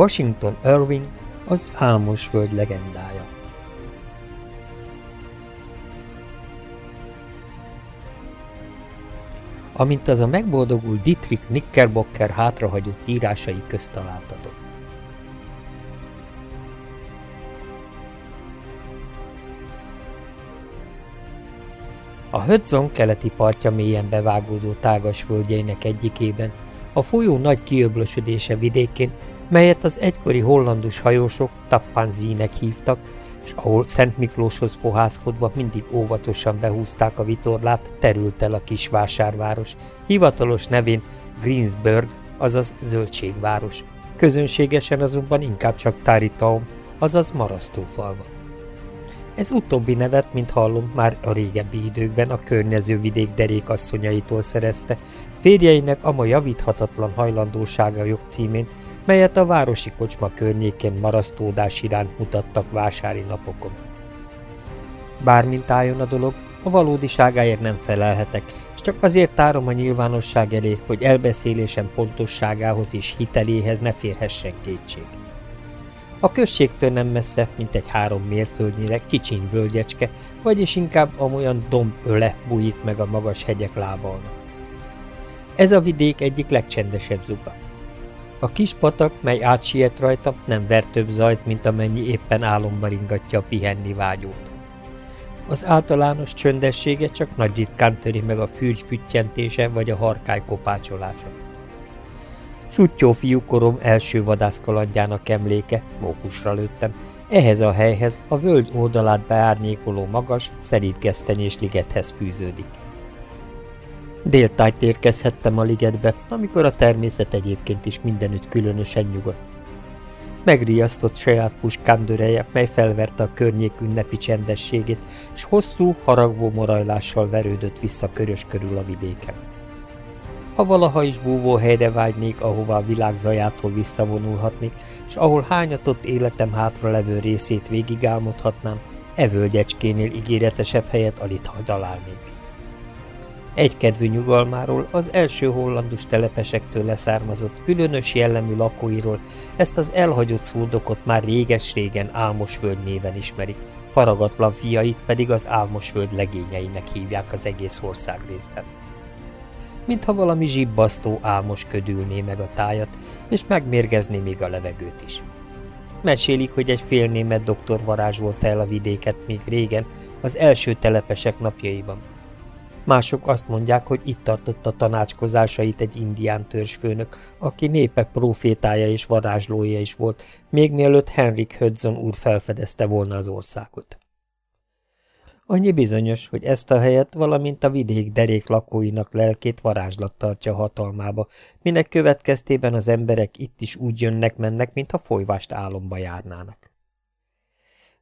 Washington Irving az álmos föld legendája. Amint az a megboldogult Dietrich Knickerbocker hátrahagyott írásai közt találtatott. A Hudson keleti partja mélyen bevágódó tágas földjeinek egyikében, a folyó nagy kiöblösödése vidékén, melyet az egykori hollandus hajósok Tappanzínek hívtak, és ahol Szent Miklóshoz fohászkodva mindig óvatosan behúzták a vitorlát, terült el a kis vásárváros, hivatalos nevén Greensburg, azaz Zöldségváros. Közönségesen azonban inkább csak Taritaum, azaz Marasztófalva. Ez utóbbi nevet, mint hallom, már a régebbi időkben a környező vidék derékasszonyaitól szerezte, férjeinek ama javíthatatlan hajlandósága jogcímén, melyet a városi kocsma környékén marasztódás iránt mutattak vásári napokon. Bármint álljon a dolog, a valódiságáért nem felelhetek, és csak azért tárom a nyilvánosság elé, hogy elbeszélésem pontosságához és hiteléhez ne férhessen kétség. A községtől nem messze, mint egy három mérföldnyire kicsiny völgyecske, vagyis inkább amolyan domb öle bújik meg a magas hegyek lába. Ez a vidék egyik legcsendesebb zuga. A kis patak, mely átsiet rajta, nem ver több zajt, mint amennyi éppen álomba ringatja a pihenni vágyót. Az általános csöndessége csak nagy ritkán töri meg a fürgy füttyentése vagy a harkály kopácsolása. Suttyó fiúkorom első vadászkalandjának emléke, mókusra lőttem, ehhez a helyhez a völgy oldalát beárnyékoló magas, szerít gesztenyés ligethez fűződik. Déltájt érkezhettem a ligetbe, amikor a természet egyébként is mindenütt különösen nyugodt. Megriasztott saját puskám döreje, mely felverte a környék ünnepi csendességét, s hosszú, haragvó morajlással verődött vissza körös körül a vidéken. Ha valaha is búvó helyre vágynék, ahová a világ zajától visszavonulhatnék, és ahol hányatott életem hátra levő részét végigálmodhatnám, e völgyecskénél ígéretesebb helyet alig találnék. Egykedvű nyugalmáról, az első hollandus telepesektől leszármazott, különös jellemű lakóiról ezt az elhagyott szurdokot már réges-régen Álmosföld néven ismerik, faragatlan fiait pedig az Álmosföld legényeinek hívják az egész ország részben. Mintha valami zsibbasztó álmos ködülné meg a tájat, és megmérgezné még a levegőt is. Mesélik, hogy egy félnémet doktor varázsolta el a vidéket még régen, az első telepesek napjaiban, Mások azt mondják, hogy itt tartotta tanácskozásait egy indián törzsfőnök, aki népe profétája és varázslója is volt, még mielőtt Henrik Hudson úr felfedezte volna az országot. Annyi bizonyos, hogy ezt a helyet, valamint a vidék derék lakóinak lelkét varázslat tartja hatalmába, minek következtében az emberek itt is úgy jönnek-mennek, mintha folyvást álomba járnának.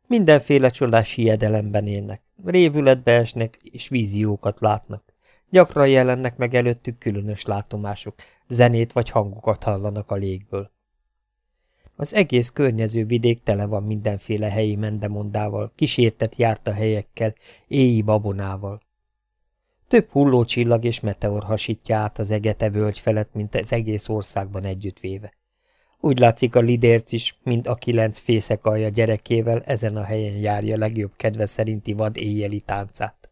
Mindenféle csodás hiedelemben élnek, révületbe esnek és víziókat látnak. Gyakran jelennek meg előttük különös látomások, zenét vagy hangokat hallanak a légből. Az egész környező vidék tele van mindenféle helyi mendemondával, kísértet járt a helyekkel, éji babonával. Több hullócsillag és meteor hasítja át az egete völgy felett, mint az egész országban együttvéve. Úgy látszik a lidérc is, mint a kilenc fészek alja gyerekével ezen a helyen járja legjobb kedve szerinti vad éjjeli táncát.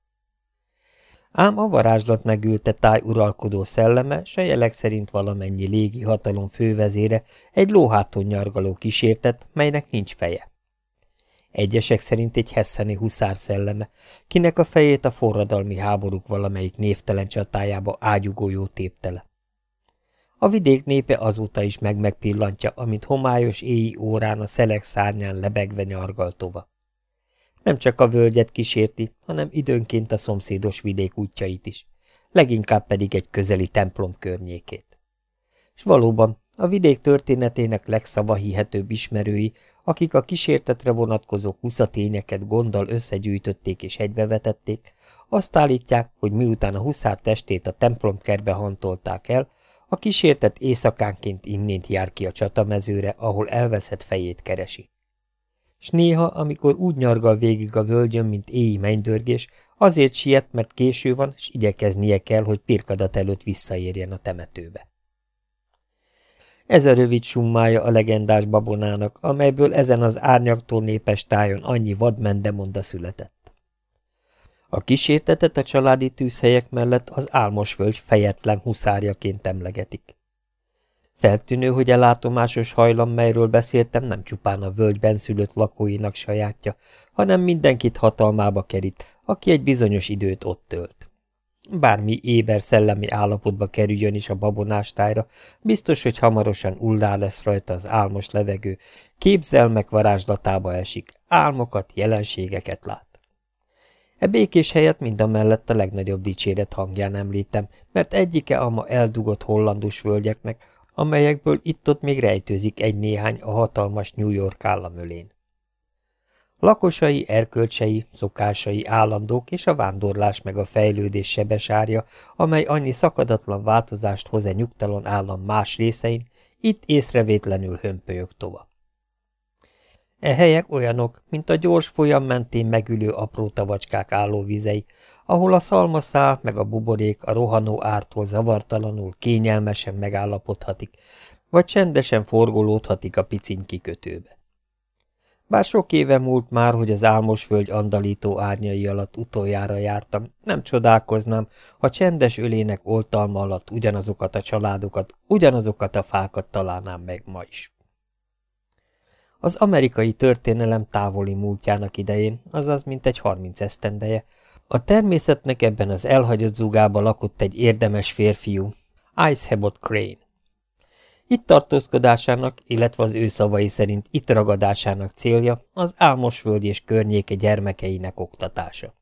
Ám a varázslat megülte táj uralkodó szelleme, s a jelek szerint valamennyi légi hatalom fővezére egy lóháton nyargaló kísértet, melynek nincs feje. Egyesek szerint egy hesseni huszár szelleme, kinek a fejét a forradalmi háborúk valamelyik névtelen csatájába ágyugójó téptele. A vidék népe azóta is meg-megpillantja, amint homályos éji órán a szelek szárnyán lebegve nyargaltova. Nem csak a völgyet kísérti, hanem időnként a szomszédos vidék útjait is, leginkább pedig egy közeli templom környékét. És valóban, a vidék történetének legszavahihetőbb ismerői, akik a kísértetre vonatkozó kuszatényeket gonddal összegyűjtötték és egybevetették, azt állítják, hogy miután a huszár testét a templomkerbe hantolták el, a kísértet éjszakánként innét jár ki a csatamezőre, ahol elveszett fejét keresi. S néha, amikor úgy nyargal végig a völgyön, mint éji mennydörgés, azért siet, mert késő van, s igyekeznie kell, hogy pirkadat előtt visszaérjen a temetőbe. Ez a rövid summája a legendás babonának, amelyből ezen az árnyaktól népes tájon annyi vadmendemonda született. A kísértetet a családi tűzhelyek mellett az álmosvölgy fejetlen huszárjaként emlegetik. Feltűnő, hogy a látomásos hajlam, melyről beszéltem, nem csupán a völgyben szülött lakóinak sajátja, hanem mindenkit hatalmába kerít, aki egy bizonyos időt ott tölt. Bármi éber szellemi állapotba kerüljön is a babonástájra, biztos, hogy hamarosan ullá lesz rajta az álmos levegő, képzelmek varázslatába esik, álmokat, jelenségeket lát. E békés helyet mindamellett a legnagyobb dicséret hangján említem, mert egyike a ma eldugott hollandus völgyeknek, amelyekből itt-ott még rejtőzik egy-néhány a hatalmas New York államölén. Lakosai, erkölcsei, szokásai állandók és a vándorlás meg a fejlődés sebesárja, amely annyi szakadatlan változást hoz-e nyugtalan állam más részein, itt észrevétlenül hömpölyög tova. E helyek olyanok, mint a gyors folyam mentén megülő apró tavacskák állóvizei, ahol a szalmaszál meg a buborék a rohanó ártól zavartalanul, kényelmesen megállapodhatik, vagy csendesen forgolódhatik a piciny kikötőbe. Bár sok éve múlt már, hogy az álmos völgy andalító árnyai alatt utoljára jártam, nem csodálkoznám, ha csendes ölének oltalma alatt ugyanazokat a családokat, ugyanazokat a fákat találnám meg ma is. Az amerikai történelem távoli múltjának idején, azaz mint egy harminc esztendeje, a természetnek ebben az elhagyott zugába lakott egy érdemes férfiú, Icehebot Crane. Itt tartózkodásának, illetve az ő szavai szerint itt ragadásának célja az álmosvölgy és környéke gyermekeinek oktatása.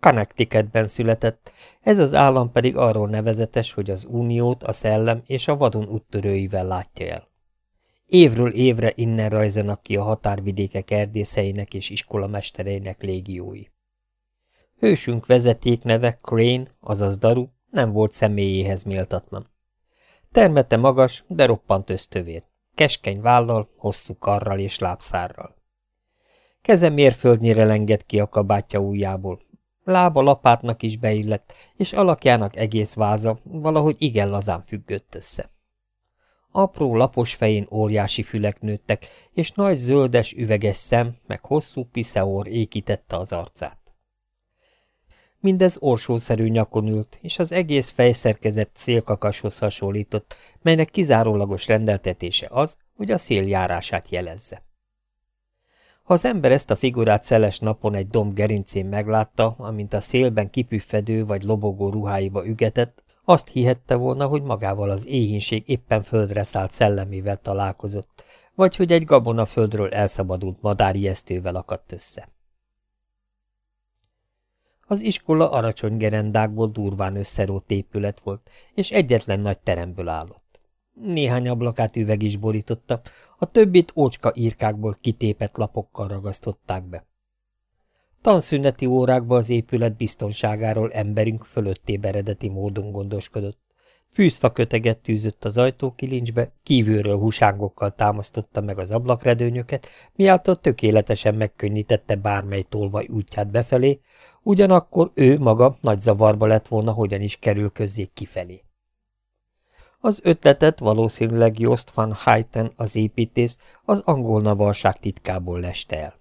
Connecticutben született, ez az állam pedig arról nevezetes, hogy az uniót a szellem és a vadon úttörőivel látja el. Évről évre innen rajzanak ki a határvidékek erdészeinek és iskolamenstereinek légiói. Hősünk vezeték neve Crane, azaz Daru, nem volt személyéhez méltatlan. Termete magas, de roppant ösztövér, keskeny vállal, hosszú karral és lábszárral. Keze mérföldnyire lengett ki a kabátja ujjából. Lába lapátnak is beillett, és alakjának egész váza valahogy igen lazán függött össze. Apró lapos fején óriási fülek nőttek, és nagy zöldes üveges szem, meg hosszú piszeor ékítette az arcát. Mindez orsószerű nyakon ült, és az egész fejszerkezett szélkakashoz hasonlított, melynek kizárólagos rendeltetése az, hogy a szél járását jelezze. Ha az ember ezt a figurát szeles napon egy domb gerincén meglátta, amint a szélben kipüffedő vagy lobogó ruháiba ügetett, azt hihette volna, hogy magával az éhínség éppen földre szállt szellemével találkozott, vagy hogy egy gabona földről elszabadult madárijesztővel akadt össze. Az iskola aracsony gerendákból durván összerótt épület volt, és egyetlen nagy teremből állott. Néhány ablakát üveg is borította, a többit ócska írkákból kitépett lapokkal ragasztották be. Tanszüneti órákban az épület biztonságáról emberünk fölötté eredeti módon gondoskodott. Fűzfa köteget tűzött az ajtókilincsbe, kívülről húsángokkal támasztotta meg az ablakredőnyöket, miáltal tökéletesen megkönnyítette bármely tolvaj útját befelé, ugyanakkor ő maga nagy zavarba lett volna, hogyan is kerül közzék kifelé. Az ötletet valószínűleg Jost van Heiten, az építész, az angol navarság titkából leste el.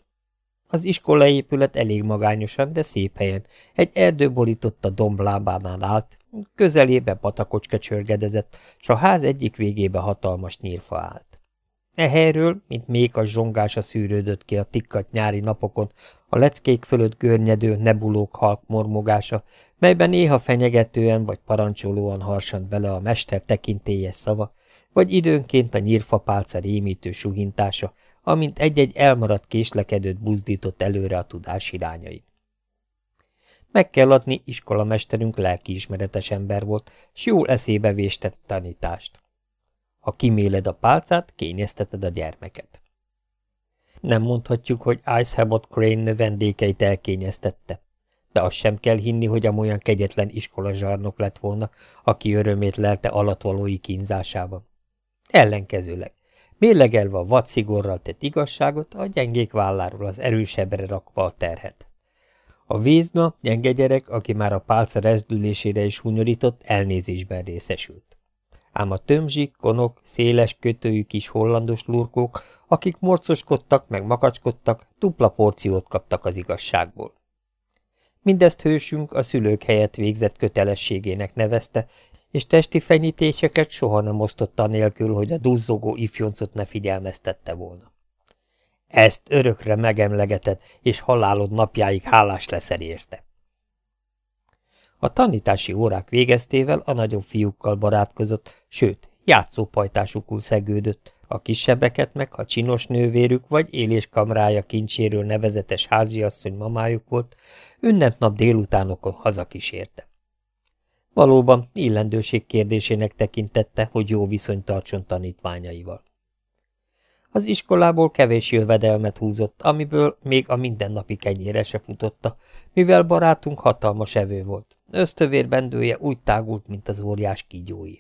Az iskolaépület elég magányosan, de szép helyen, egy erdő borította domb állt, közelébe patakocska csörgedezett, s a ház egyik végébe hatalmas nyírfa állt. E helyről, mint méka zsongása szűrődött ki a tikkat nyári napokon, a leckék fölött görnyedő nebulók halk mormogása, melyben néha fenyegetően vagy parancsolóan harsant bele a mester tekintélyes szava, vagy időnként a nyírfapálca rémítő suhintása, amint egy-egy elmaradt késlekedőt buzdított előre a tudás irányain. Meg kell adni, iskolamesterünk lelkiismeretes ember volt, s jól eszébe véstett tanítást. Ha kiméled a pálcát, kényezteted a gyermeket. Nem mondhatjuk, hogy Icehebot Crane növendékeit elkényeztette, de azt sem kell hinni, hogy amolyan kegyetlen iskolazsarnok lett volna, aki örömét lelte alatvalói kínzásában. Ellenkezőleg, mérlegelve a vadszigorral tett igazságot, a gyengék válláról az erősebbre rakva a terhet. A vízna, gyenge gyerek, aki már a pálca rezdülésére is hunyorított, elnézésben részesült. ám a tömzsik, konok, széles kötőjű kis hollandos lurkók, akik morcoskodtak meg makacskodtak, dupla porciót kaptak az igazságból. Mindezt hősünk a szülők helyett végzett kötelességének nevezte, és testi fenyítéseket soha nem osztotta nélkül, hogy a duzzogó ifjoncot ne figyelmeztette volna. Ezt örökre megemlegeted, és halálod napjáig hálás leszel érte. A tanítási órák végeztével a nagyobb fiúkkal barátkozott, sőt, játszópajtásukul szegődött, a kisebbeket meg, ha csinos nővérük vagy éléskamrája kincséről nevezetes háziasszony mamájuk volt, ünnepnap délutánokon hazakísérte. Valóban illendőség kérdésének tekintette, hogy jó viszony tartson tanítványaival. Az iskolából kevés jövedelmet húzott, amiből még a mindennapi kenyére se futotta, mivel barátunk hatalmas evő volt. Ösztövérbendője úgy tágult, mint az óriás kígyói.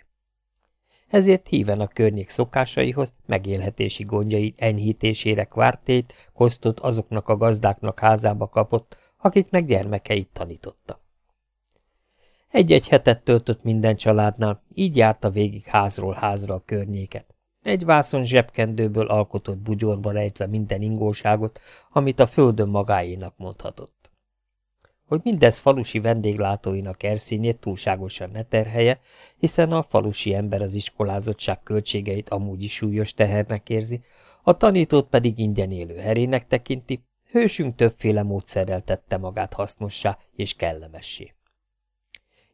Ezért híven a környék szokásaihoz, megélhetési gondjai enyhítésére kvártét, kosztot azoknak a gazdáknak házába kapott, akiknek gyermekeit tanította. Egy-egy hetet töltött minden családnál, így járta végig házról házra a környéket. Egy vászon zsebkendőből alkotott bugyorba rejtve minden ingóságot, amit a földön magáénak mondhatott. Hogy mindez falusi vendéglátóinak erszényét túlságosan ne terhelje, hiszen a falusi ember az iskolázottság költségeit amúgy is súlyos tehernek érzi, a tanítót pedig ingyen élő herének tekinti, hősünk többféle módszerrel tette magát hasznossá és kellemessé.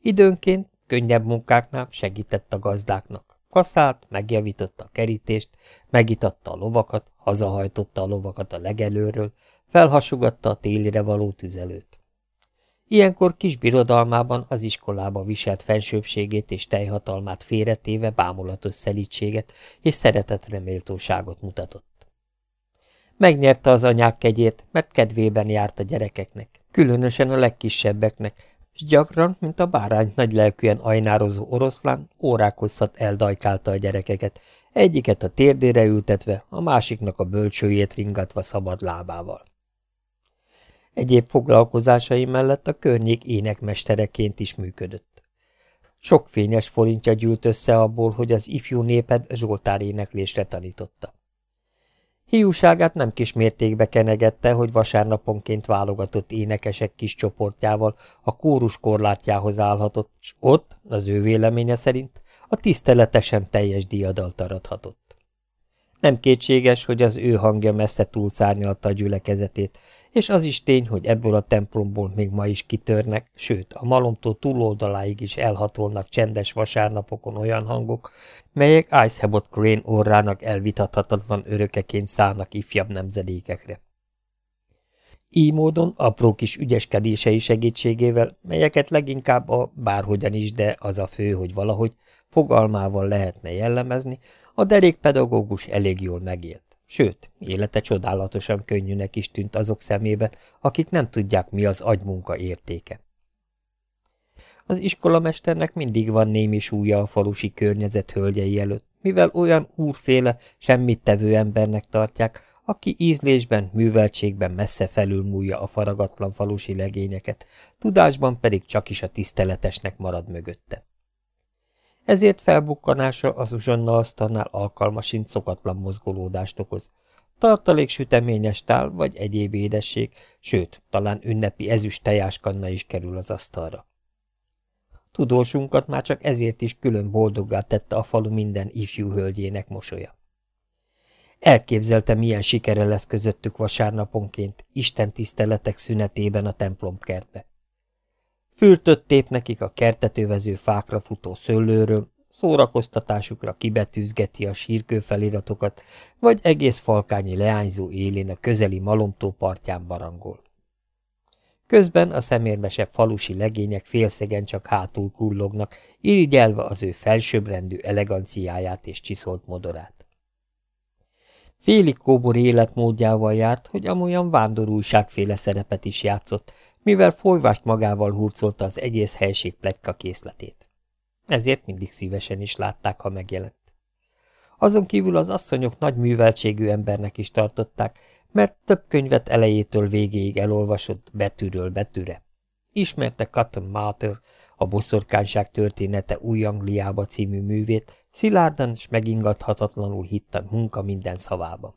Időnként, könnyebb munkáknál segített a gazdáknak. Kaszált, megjavította a kerítést, megitatta a lovakat, hazahajtotta a lovakat a legelőről, felhasogatta a télire való tüzelőt. Ilyenkor kis birodalmában az iskolába viselt fensőbségét és teljhatalmát félretéve bámulatos szelítséget és szeretetreméltóságot mutatott. Megnyerte az anyák kegyét, mert kedvében járt a gyerekeknek, különösen a legkisebbeknek, és gyakran, mint a bárány nagy lelkűen ajnározó oroszlán, órák eldajkálta a gyerekeket, egyiket a térdére ültetve, a másiknak a bölcsőjét ringatva szabad lábával. Egyéb foglalkozásai mellett a környék énekmestereként is működött. Sok fényes forintja gyűlt össze abból, hogy az ifjú néped Zsoltár éneklésre tanította. Hiúságát nem kis mértékbe kenegette, hogy vasárnaponként válogatott énekesek kis csoportjával a kórus korlátjához állhatott, s ott, az ő véleménye szerint, a tiszteletesen teljes diadalt arathatott. Nem kétséges, hogy az ő hangja messze túlszárnyalta a gyülekezetét, és az is tény, hogy ebből a templomból még ma is kitörnek, sőt, a malomtó túloldaláig is elhatolnak csendes vasárnapokon olyan hangok, melyek Icehebot Crane orrának elvitathatatlan örökeként szállnak ifjabb nemzedékekre. Így módon apró kis ügyeskedései segítségével, melyeket leginkább a bárhogyan is, de az a fő, hogy valahogy fogalmával lehetne jellemezni, a derékpedagógus elég jól megélt. Sőt, élete csodálatosan könnyűnek is tűnt azok szemében, akik nem tudják, mi az agymunka értéke. Az iskolamesternek mindig van némi súlya a falusi környezet hölgyei előtt, mivel olyan úrféle, semmit tevő embernek tartják, aki ízlésben, műveltségben messze felülmúlja a faragatlan falusi legényeket, tudásban pedig csak is a tiszteletesnek marad mögötte. Ezért felbukkanása az uzsonna asztalnál alkalmasint szokatlan mozgolódást okoz. Tartalék süteményes tál vagy egyéb édesség, sőt, talán ünnepi ezüst tejáskanna is kerül az asztalra. Tudósunkat már csak ezért is külön boldoggá tette a falu minden ifjú hölgyének mosolya. Elképzelte, milyen sikere lesz közöttük vasárnaponként, Isten tiszteletek szünetében a templomkertbe. Fürtött tép nekik a kertetővező fákra futó szőlőről, szórakoztatásukra kibetűzgeti a sírkő feliratokat, vagy egész falkányi leányzó élén a közeli malomtó partján barangol. Közben a szemérmesebb falusi legények félszegen csak hátul kullognak, irigyelve az ő felsőbbrendű eleganciáját és csiszolt modorát. Félig kóbor életmódjával járt, hogy amolyan vándorújságféle szerepet is játszott, mivel folyvást magával hurcolta az egész helység pletyka készletét. Ezért mindig szívesen is látták, ha megjelent. Azon kívül az asszonyok nagy műveltségű embernek is tartották, mert több könyvet elejétől végéig elolvasott betűről betűre. Ismerte Cotton Mather, a boszorkányság története új Angliába című művét, Szilárdan és megingathatatlanul hitt a munka minden szavába.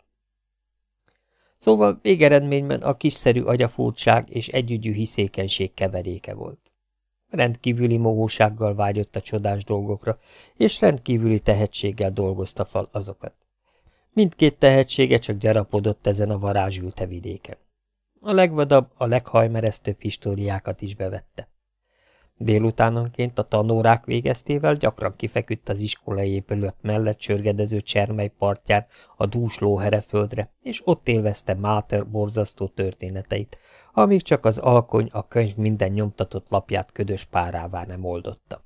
Szóval végeredményben a kiszerű agyafurtság és együgyű hiszékenység keveréke volt. Rendkívüli mohósággal vágyott a csodás dolgokra, és rendkívüli tehetséggel dolgozta fel azokat. Mindkét tehetsége csak gyarapodott ezen a varázsülte vidéken. A legvadabb, a leghajmeresztőbb históriákat is bevette. Délutánonként a tanórák végeztével gyakran kifeküdt az iskolai épület mellett sörgedező csermely partján a dús lóhereföldre, és ott élvezte Máter borzasztó történeteit, amíg csak az alkony a könyv minden nyomtatott lapját ködös párává nem oldotta.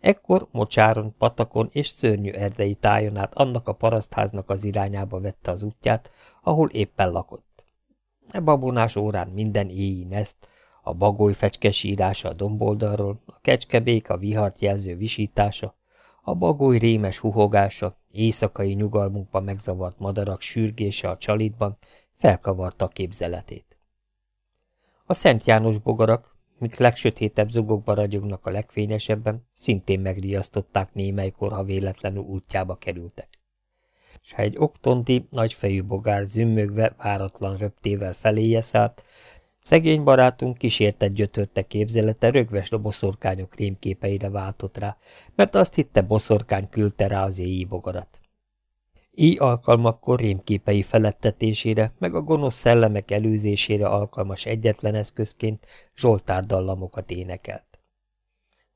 Ekkor mocsáron, patakon és szörnyű erdei tájon át annak a parasztháznak az irányába vette az útját, ahol éppen lakott. E babonás órán minden éjjel ezt, a bagoly fecskesírása a domboldalról, a kecskebék a vihart jelző visítása, a bagoly rémes huhogása, éjszakai nyugalmunkban megzavart madarak sürgése a csalitban felkavarta a képzeletét. A Szent János bogarak, mik legsötétebb zugokba ragyognak a legfényesebben, szintén megriasztották némelykor, ha véletlenül útjába kerültek. S ha egy oktonti, nagyfejű bogár zümmögve, váratlan röptével feléje szállt, Szegény barátunk kísértett gyötörte képzelete rögves boszorkányok rémképeire váltott rá, mert azt hitte boszorkány küldte rá az éjjé bogarat. Így alkalmakkor rémképei felettetésére, meg a gonosz szellemek előzésére alkalmas egyetlen eszközként Zsoltár dallamokat énekelt.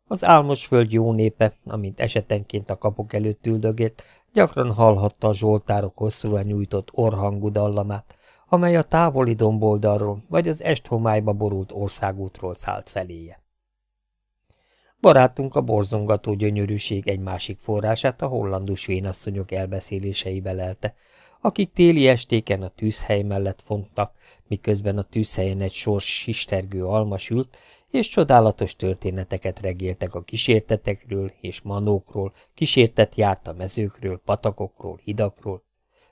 Az álmos föld jó népe, amint esetenként a kapok előtt üldögélt, gyakran hallhatta a Zsoltárok hosszúra nyújtott orhangú dallamát, amely a távoli domboldalról vagy az esthomályba borult országútról szállt feléje. Barátunk a borzongató gyönyörűség egy másik forrását a hollandus vénasszonyok elbeszéléseibe lelte, akik téli estéken a tűzhely mellett fontak, miközben a tűzhelyen egy sors sistergő alma sült, és csodálatos történeteket regéltek a kísértetekről és manókról, kísértet járt a mezőkről, patakokról, hidakról,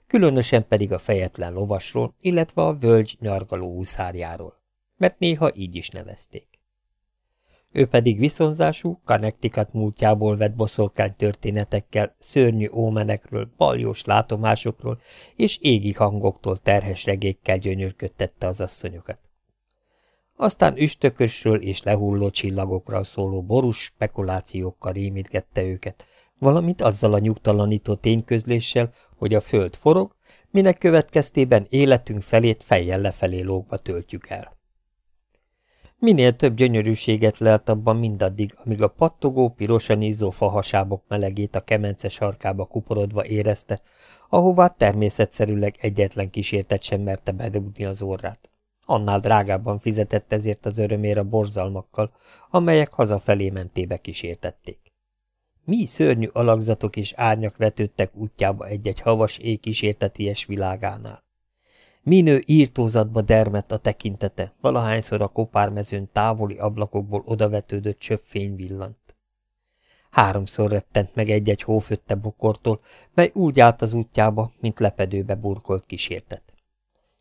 különösen pedig a fejetlen lovasról, illetve a völgy nyargaló úszárjáról, mert néha így is nevezték. Ő pedig viszonzású, Connecticut múltjából vett boszorkány történetekkel, szörnyű ómenekről, baljós látomásokról és égi hangoktól terhes regékkel gyönyörködtette az asszonyokat. Aztán üstökösről és lehulló csillagokra szóló borús spekulációkkal rémítgette őket, valamint azzal a nyugtalanító tényközléssel, hogy a föld forog, minek következtében életünk felét fejjel lefelé lógva töltjük el. Minél több gyönyörűséget lelt abban mindaddig, amíg a pattogó, pirosan izzó fahasábok melegét a kemence sarkába kuporodva érezte, ahová természetszerűleg egyetlen kísértet sem merte bedugni az orrát. Annál drágábban fizetett ezért az örömére a borzalmakkal, amelyek hazafelé mentébe kísértették. Mi szörnyű alakzatok és árnyak vetődtek útjába egy-egy havas éj kísérteties világánál. Minő írtózatba dermett a tekintete, valahányszor a kopármezőn távoli ablakokból odavetődött csöpfény villant. Háromszor rettent meg egy-egy hófötte bokortól, mely úgy állt az útjába, mint lepedőbe burkolt kísértet.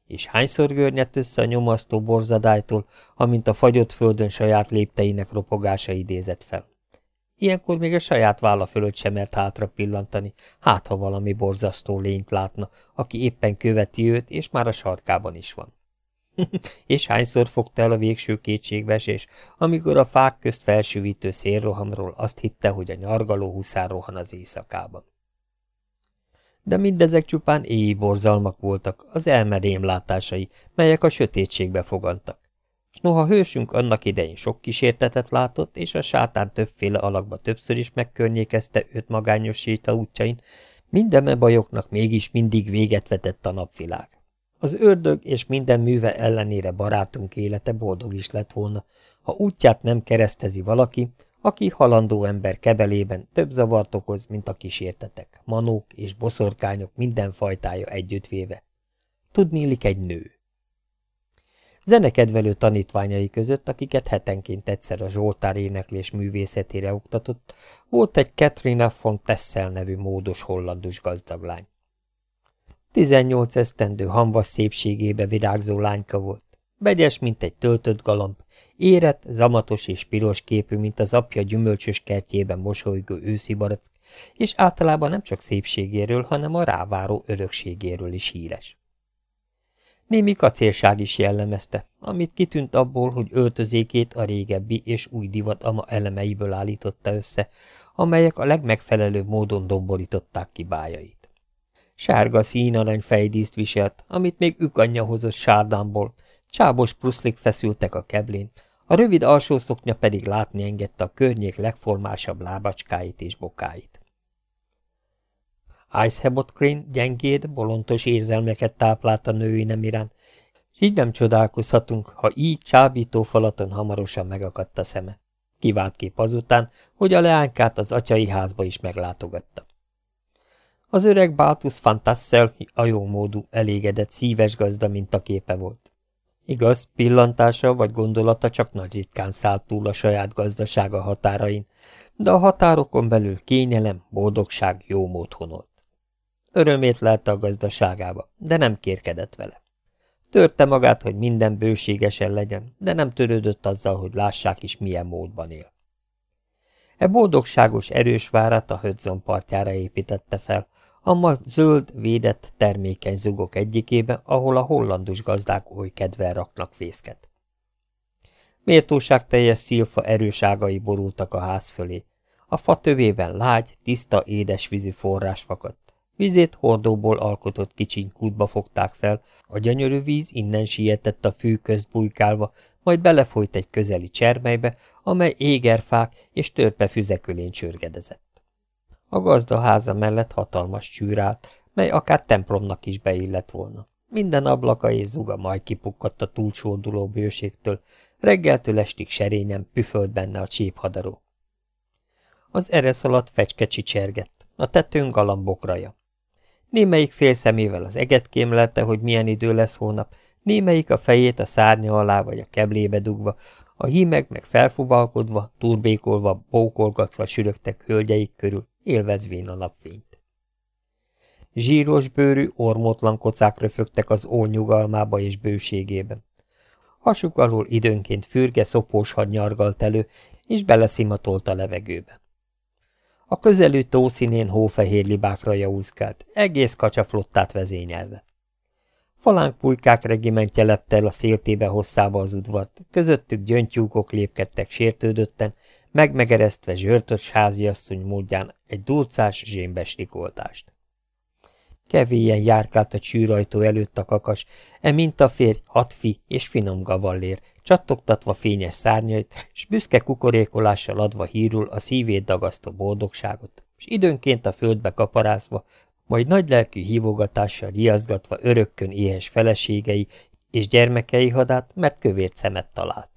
És hányszor görnyedt össze a nyomasztó borzadálytól, amint a fagyott földön saját lépteinek ropogása idézett fel. Ilyenkor még a saját válla fölött sem mert hátra pillantani, hát ha valami borzasztó lényt látna, aki éppen követi őt, és már a sarkában is van. és hányszor fogta el a végső kétségvesés, amikor a fák közt felsűvítő szélrohamról azt hitte, hogy a nyargaló huszár rohan az éjszakában. De mindezek csupán borzalmak voltak, az elmerém látásai, melyek a sötétségbe fogantak. S noha hősünk annak idején sok kísértetet látott, és a sátán többféle alakba többször is megkörnyékezte őt magányos séta útjain, minden bajoknak mégis mindig véget vetett a napvilág. Az ördög és minden műve ellenére barátunk élete boldog is lett volna, ha útját nem keresztezi valaki, aki halandó ember kebelében több zavart okoz, mint a kísértetek, manók és boszorkányok minden fajtája együttvéve. Tudnélik egy nő. Zenekedvelő tanítványai között, akiket hetenként egyszer a Zsoltár éneklés művészetére oktatott, volt egy Katrina von Tessel nevű módos hollandus gazdaglány. Tizennyolc esztendő hamvas szépségébe virágzó lányka volt. Vegyes, mint egy töltött galamb, érett, zamatos és piros képű, mint az apja gyümölcsös kertjében mosolygó őszi barack, és általában nem csak szépségéről, hanem a ráváró örökségéről is híres. Némi kacélság is jellemezte, amit kitűnt abból, hogy öltözékét a régebbi és új divat ama elemeiből állította össze, amelyek a legmegfelelőbb módon domborították ki bájait. Sárga színarany fejdíszt viselt, amit még ükanyja hozott sárdámból, csábos pluszlik feszültek a keblén, a rövid alsószoknya pedig látni engedte a környék legformásabb lábacskáit és bokáit. Icehebot Crane gyengéd, bolontos érzelmeket táplált a női nem iránt, így nem csodálkozhatunk, ha így csábító falaton hamarosan megakadt a szeme. Kivált kép azután, hogy a leánykát az atyai házba is meglátogatta. Az öreg Baltus Fantasszel a jó módú, elégedett, szíves gazda mint a képe volt. Igaz, pillantása vagy gondolata csak nagy ritkán szállt túl a saját gazdasága határain, de a határokon belül kényelem, boldogság, jó mód honolt. Örömét látta a gazdaságába, de nem kérkedett vele. Törte magát, hogy minden bőségesen legyen, de nem törődött azzal, hogy lássák is, milyen módban él. E boldogságos, erős várat a Hudson partjára építette fel, amma zöld, védett, termékeny zugok egyikébe, ahol a hollandus gazdák oly kedvel raknak fészket. Méltóság teljes szilfa erőságai borultak a ház fölé. A fa tövében lágy, tiszta, édesvízű forrás fakadt. Vizét hordóból alkotott kicsiny kútba fogták fel, a gyönyörű víz innen sietett a fű közt bujkálva, majd belefolyt egy közeli csermelybe, amely égerfák és törpe füzekölén csörgedezett. A gazdaháza mellett hatalmas csűr állt, mely akár templomnak is beillett volna. Minden ablaka és zuga majd kipukkadt a túlcsorduló bőségtől, reggeltől estig serényen püfölt benne a csíphadaró. Az eresz alatt fecske csicsergett, a tetőn galambokraja. Némelyik fél szemével az eget kémlelte, hogy milyen idő lesz hónap, némelyik a fejét a szárnya alá vagy a keblébe dugva, a hímek meg felfuvalkodva, turbékolva, bókolgatva sürögtek hölgyeik körül, élvezvén a napfényt. Zsíros bőrű, ormótlan kocák röfögtek az ól nyugalmába és bőségében. Hasuk alól időnként fürge szopós had nyargalt elő, és beleszimatolt a levegőbe. A közelű tószínén hófehér libákra jaúzkált, egész kacsaflottát vezényelve. Falánk pulykák regimentje lepte el a széltébe hosszába az udvart, közöttük gyöngytyúkok lépkedtek sértődötten, megmegeresztve zsörtös háziasszony módján egy durcás zsémbes rikoltást. Kevélyen járkált a csűrajtó előtt a kakas, e mint a férj, hat fi és finom gavallér, csattogtatva fényes szárnyait, s büszke kukorékolással adva hírul a szívét dagasztó boldogságot, s időnként a földbe kaparázva, majd nagylelkű hívogatással riaszgatva örökkön éhes feleségei és gyermekei hadát, mert kövért szemet talált.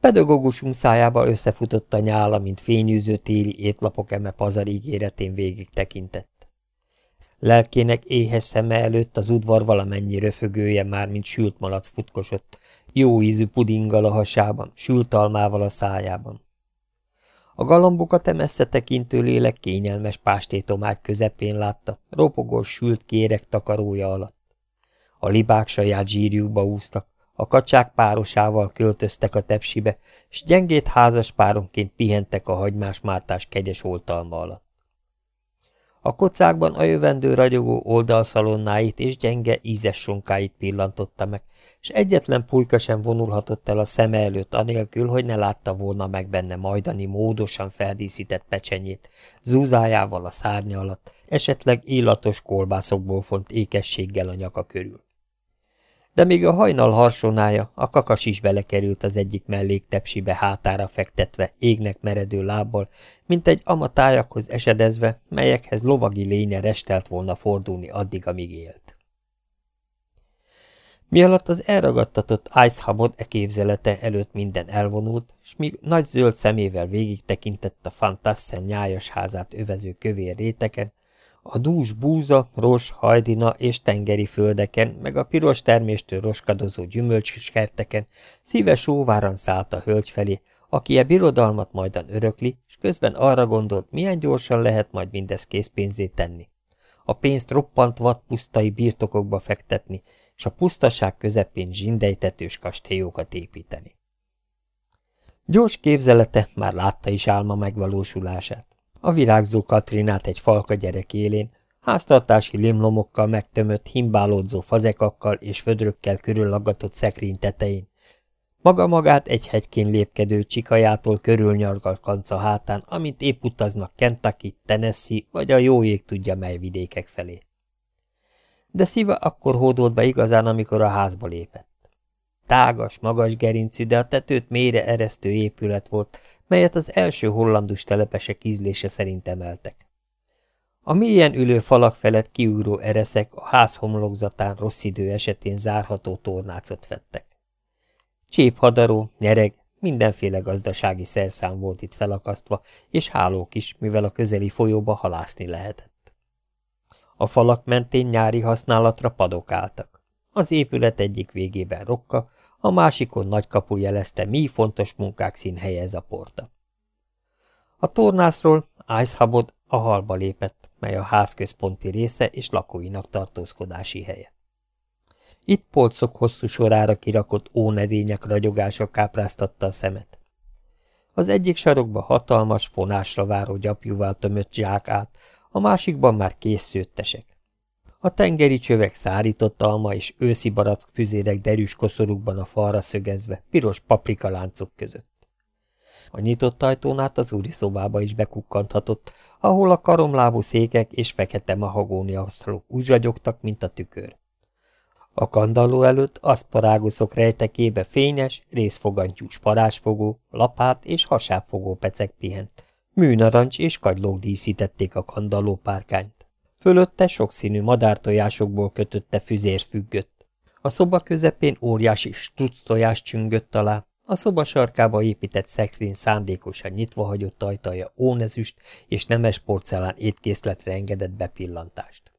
Pedagógusunk szájába összefutott a nyála, mint fényűző téli étlapok eme pazar ígéretén végig tekintett. Lelkének éhes szeme előtt az udvar valamennyi röfögője már, mint sült malac futkosott, jó ízű pudinggal a hasában, sült almával a szájában. A galambokat emessze tekintő lélek kényelmes pástétomágy közepén látta, ropogós sült kérek takarója alatt. A libák saját zsírjukba úztak, a kacsák párosával költöztek a tepsibe, s gyengét házas páronként pihentek a hagymás mártás kegyes oltalma alatt. A kocákban a jövendő ragyogó oldalszalonnáit és gyenge, ízes sonkáit pillantotta meg, és egyetlen pulyka sem vonulhatott el a szeme előtt anélkül, hogy ne látta volna meg benne majdani módosan feldíszített pecsenyét, zúzájával a szárnya alatt, esetleg illatos kolbászokból font ékességgel a nyaka körül de még a hajnal harsonája, a kakas is belekerült az egyik melléktepsibe hátára fektetve, égnek meredő lábbal, mint egy amatájakhoz esedezve, melyekhez lovagi lénye restelt volna fordulni addig, amíg élt. Mi alatt az elragadtatott Icehabod e képzelete előtt minden elvonult, s míg nagy zöld szemével végig tekintett a Fantassen nyájas házát övező kövér réteken, a dús búza, ros, hajdina és tengeri földeken, meg a piros terméstől roskadozó gyümölcsös kerteken szíves óváran szállt a hölgy felé, aki e birodalmat majdan örökli, és közben arra gondolt, milyen gyorsan lehet majd mindezt készpénzé tenni. A pénzt roppant vad pusztai birtokokba fektetni, és a pusztaság közepén zsindejtetős kastélyokat építeni. Gyors képzelete már látta is álma megvalósulását. A virágzó Katrinát egy falka gyerek élén, háztartási limlomokkal megtömött, himbálódzó fazekakkal és födrökkel körüllaggatott szekrény tetején, maga magát egy hegykén lépkedő csikajától körülnyargal kanca hátán, amint épp utaznak Kentucky, Tennessee vagy a jó ég tudja mely vidékek felé. De szíve akkor hódolt be igazán, amikor a házba lépett. Tágas, magas gerincű, de a tetőt mélyre eresztő épület volt, melyet az első hollandus telepesek ízlése szerint emeltek. A mélyen ülő falak felett kiugró ereszek a ház homlokzatán rossz idő esetén zárható tornácot fettek. Cséphadaró, nyereg, mindenféle gazdasági szerszám volt itt felakasztva, és hálók is, mivel a közeli folyóba halászni lehetett. A falak mentén nyári használatra padok álltak. Az épület egyik végében rokka, a másikon nagy kapu jelezte, mi fontos munkák színhelye ez a porta. A tornászról Icehabod a halba lépett, mely a ház központi része és lakóinak tartózkodási helye. Itt polcok hosszú sorára kirakott ónedények ragyogása kápráztatta a szemet. Az egyik sarokba hatalmas, fonásra váró gyapjúval tömött zsák állt, a másikban már kész szőttesek. A tengeri csövek szárított alma és őszi barack füzérek derűs koszorukban a falra szögezve, piros paprikaláncok között. A nyitott ajtón át az úri szobába is bekukkanthatott, ahol a karomlábú székek és fekete mahagóni asztalok úgy ragyogtak, mint a tükör. A kandalló előtt aszparáguszok rejtekébe fényes, részfogantyús parásfogó, lapát és hasábfogó pecek pihent. Műnarancs és kagylók díszítették a kandalló párkányt. Fölötte sokszínű madártojásokból kötötte füzér függött. A szoba közepén óriási struc tojás csüngött alá, a szoba sarkába épített szekrény szándékosan nyitva hagyott ajtaja ónezüst és nemes porcelán étkészletre engedett bepillantást.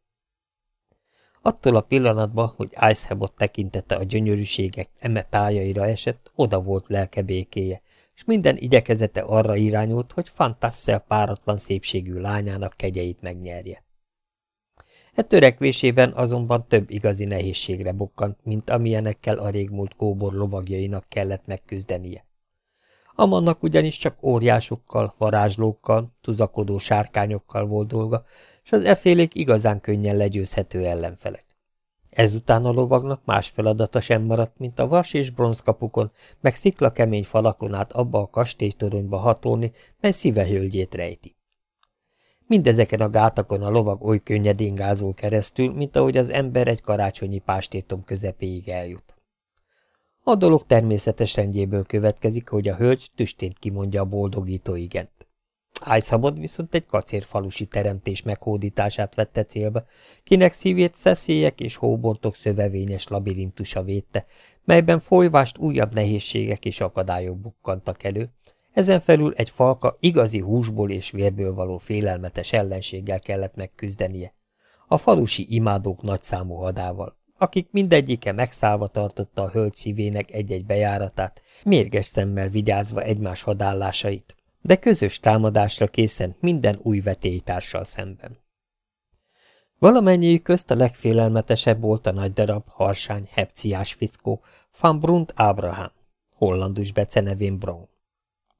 Attól a pillanatban, hogy Icehebot tekintete a gyönyörűségek eme tájaira esett, oda volt lelke békéje, és minden igyekezete arra irányult, hogy Fantasszel páratlan szépségű lányának kegyeit megnyerje. E törekvésében azonban több igazi nehézségre bukkant, mint amilyenekkel a régmúlt kóbor lovagjainak kellett megküzdenie. Amannak ugyanis csak óriásokkal, varázslókkal, tuzakodó sárkányokkal volt dolga, és az efélék igazán könnyen legyőzhető ellenfelek. Ezután a lovagnak más feladata sem maradt, mint a vas és bronzkapukon, meg sziklakemény falakon át abba a kastélytoronyba hatolni, mely szívehölgyét rejti. Mindezeken a gátakon a lovag oly könnyedén gázol keresztül, mint ahogy az ember egy karácsonyi pástétom közepéig eljut. A dolog természetes rendjéből következik, hogy a hölgy tüstént kimondja a boldogító igent. Ájszabad viszont egy kacérfalusi teremtés meghódítását vette célba, kinek szívét szeszélyek és hóbortok szövevényes labirintusa védte, melyben folyvást újabb nehézségek és akadályok bukkantak elő, ezen felül egy falka igazi húsból és vérből való félelmetes ellenséggel kellett megküzdenie. A falusi imádók nagyszámú hadával, akik mindegyike megszállva tartotta a hölgy szívének egy-egy bejáratát, mérges szemmel vigyázva egymás hadállásait, de közös támadásra készen minden új vetélytársal szemben. Valamennyiük közt a legfélelmetesebb volt a nagy darab, harsány, hepciás fickó, Van Brunt Abraham, hollandus becenevén Brown.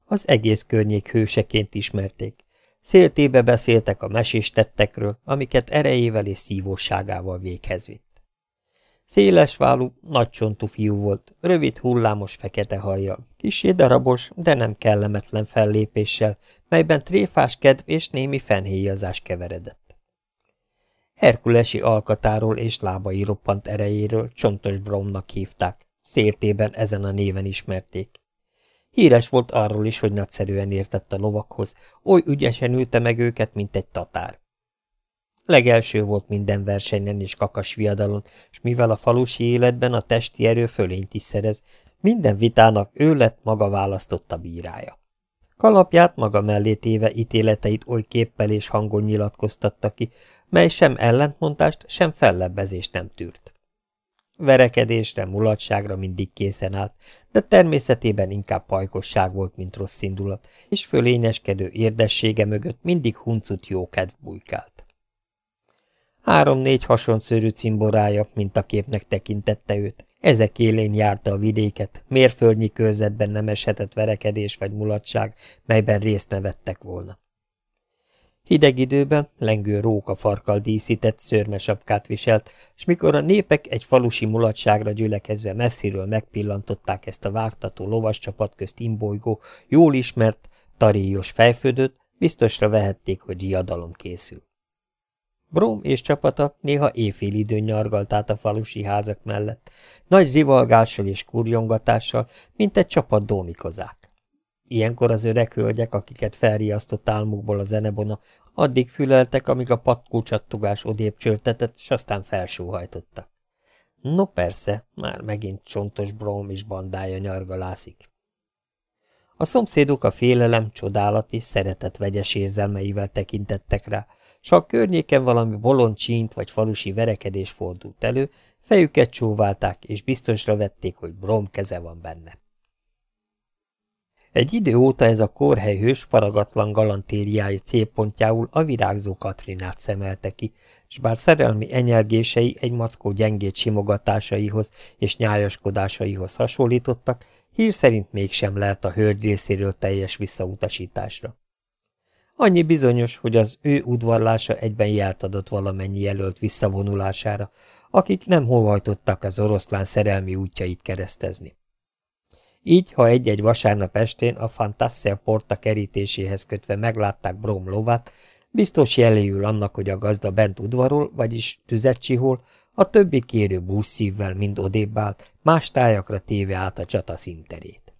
Az egész környék hőseként ismerték. Széltébe beszéltek a mesés tettekről, amiket erejével és szívóságával véghez vitt. Széles válú, nagy csontú fiú volt, rövid hullámos fekete hajjal, kisé darabos, de nem kellemetlen fellépéssel, melyben tréfás kedv és némi fenhéjazás keveredett. Herkulesi alkatáról és lábai roppant erejéről csontos Bromnak hívták, szértében ezen a néven ismerték. Híres volt arról is, hogy nagyszerűen értett a lovakhoz, oly ügyesen ülte meg őket, mint egy tatár. Legelső volt minden versenyen és kakas viadalon, és mivel a falusi életben a testi erő fölényt is szerez, minden vitának ő lett maga választotta bírája. Kalapját maga mellé téve ítéleteit oly képpel és hangon nyilatkoztatta ki, mely sem ellentmondást, sem fellebbezést nem tűrt. Verekedésre, mulatságra mindig készen állt, de természetében inkább pajkosság volt, mint rossz indulat, és fölényeskedő érdessége mögött mindig huncut jókedv bujkált. Három-négy hasonszörű cimborája, képnek tekintette őt. Ezek élén járta a vidéket, mérföldnyi körzetben nem eshetett verekedés vagy mulatság, melyben részt ne vettek volna. Hideg időben lengő róka farkal díszített szörmesapkát viselt, és mikor a népek egy falusi mulatságra gyülekezve messziről megpillantották ezt a vágtató lovas csapat közt imbolygó, jól ismert, taríjos fejfödőt, biztosra vehették, hogy diadalom készül. Brom és csapata néha időn nyargalt át a falusi házak mellett, nagy rivalgással és kurjongatással, mint egy csapat dómikozák. Ilyenkor az öreg hölgyek, akiket felriasztott álmukból a zenebona, addig füleltek, amíg a patkulcsattugás odébb csörtetett, s aztán felsóhajtottak. No persze, már megint csontos Brom is bandája nyargalászik. A szomszédok a félelem, csodálat és szeretet vegyes érzelmeivel tekintettek rá, s ha a környéken valami bolond csínt vagy falusi verekedés fordult elő, fejüket csóválták, és biztosra vették, hogy Brom keze van benne. Egy idő óta ez a kórhelyhős faragatlan galantériája célpontjául a virágzó Katrinát szemelte ki, s bár szerelmi enyelgései egy mackó gyengét simogatásaihoz és nyájaskodásaihoz hasonlítottak, hír szerint mégsem lehet a hölgy részéről teljes visszautasításra. Annyi bizonyos, hogy az ő udvarlása egyben jelt adott valamennyi jelölt visszavonulására, akik nem holhajtottak az oroszlán szerelmi útjait keresztezni. Így, ha egy-egy vasárnap estén a Fantasszel porta kerítéséhez kötve meglátták Brom lovát, biztos jeléül annak, hogy a gazda bent udvarol, vagyis tüzet csihol, a többi kérő szívvel mind odébb állt, más tájakra téve át a csata szinterét.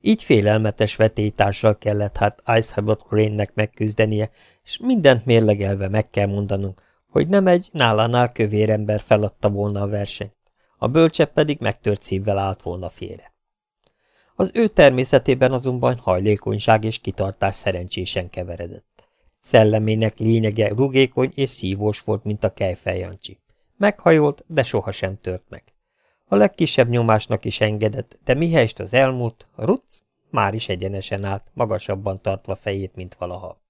Így félelmetes vetélytársal kellett hát Icehabot Crane-nek megküzdenie, és mindent mérlegelve meg kell mondanunk, hogy nem egy nálánál kövér ember feladta volna a versenyt, a bölcsebb pedig megtört szívvel állt volna félre. Az ő természetében azonban hajlékonyság és kitartás szerencsésen keveredett. Szellemének lényege rugékony és szívós volt, mint a kejfejancsi. Meghajolt, de sohasem tört meg. A legkisebb nyomásnak is engedett, de mihelyest az elmúlt, a ruc már is egyenesen állt, magasabban tartva fejét, mint valaha.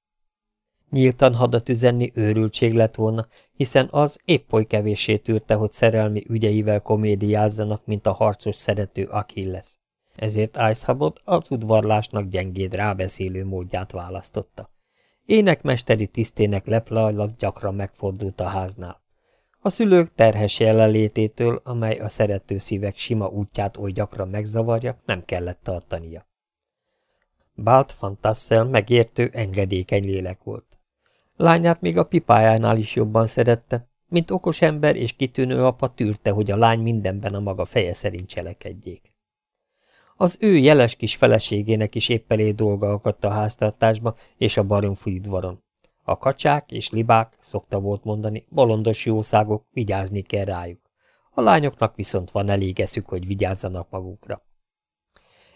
Nyíltan hadat üzenni őrültség lett volna, hiszen az épp oly kevéssé tűrte, hogy szerelmi ügyeivel komédiázzanak, mint a harcos szerető Achilles. Ezért Icehabot az udvarlásnak gyengéd rábeszélő módját választotta. Énekmesteri tisztének leplajlat gyakran megfordult a háznál. A szülők terhes jelenlététől, amely a szerető szívek sima útját oly gyakran megzavarja, nem kellett tartania. Balt Fantassel megértő, engedékeny lélek volt. Lányát még a pipájánál is jobban szerette, mint okos ember és kitűnő apa tűrte, hogy a lány mindenben a maga feje szerint cselekedjék. Az ő jeles kis feleségének is épp elé dolga akadt a háztartásba és a baromfi udvaron. A kacsák és libák, szokta volt mondani, bolondos jószágok, vigyázni kell rájuk. A lányoknak viszont van elég eszük, hogy vigyázzanak magukra.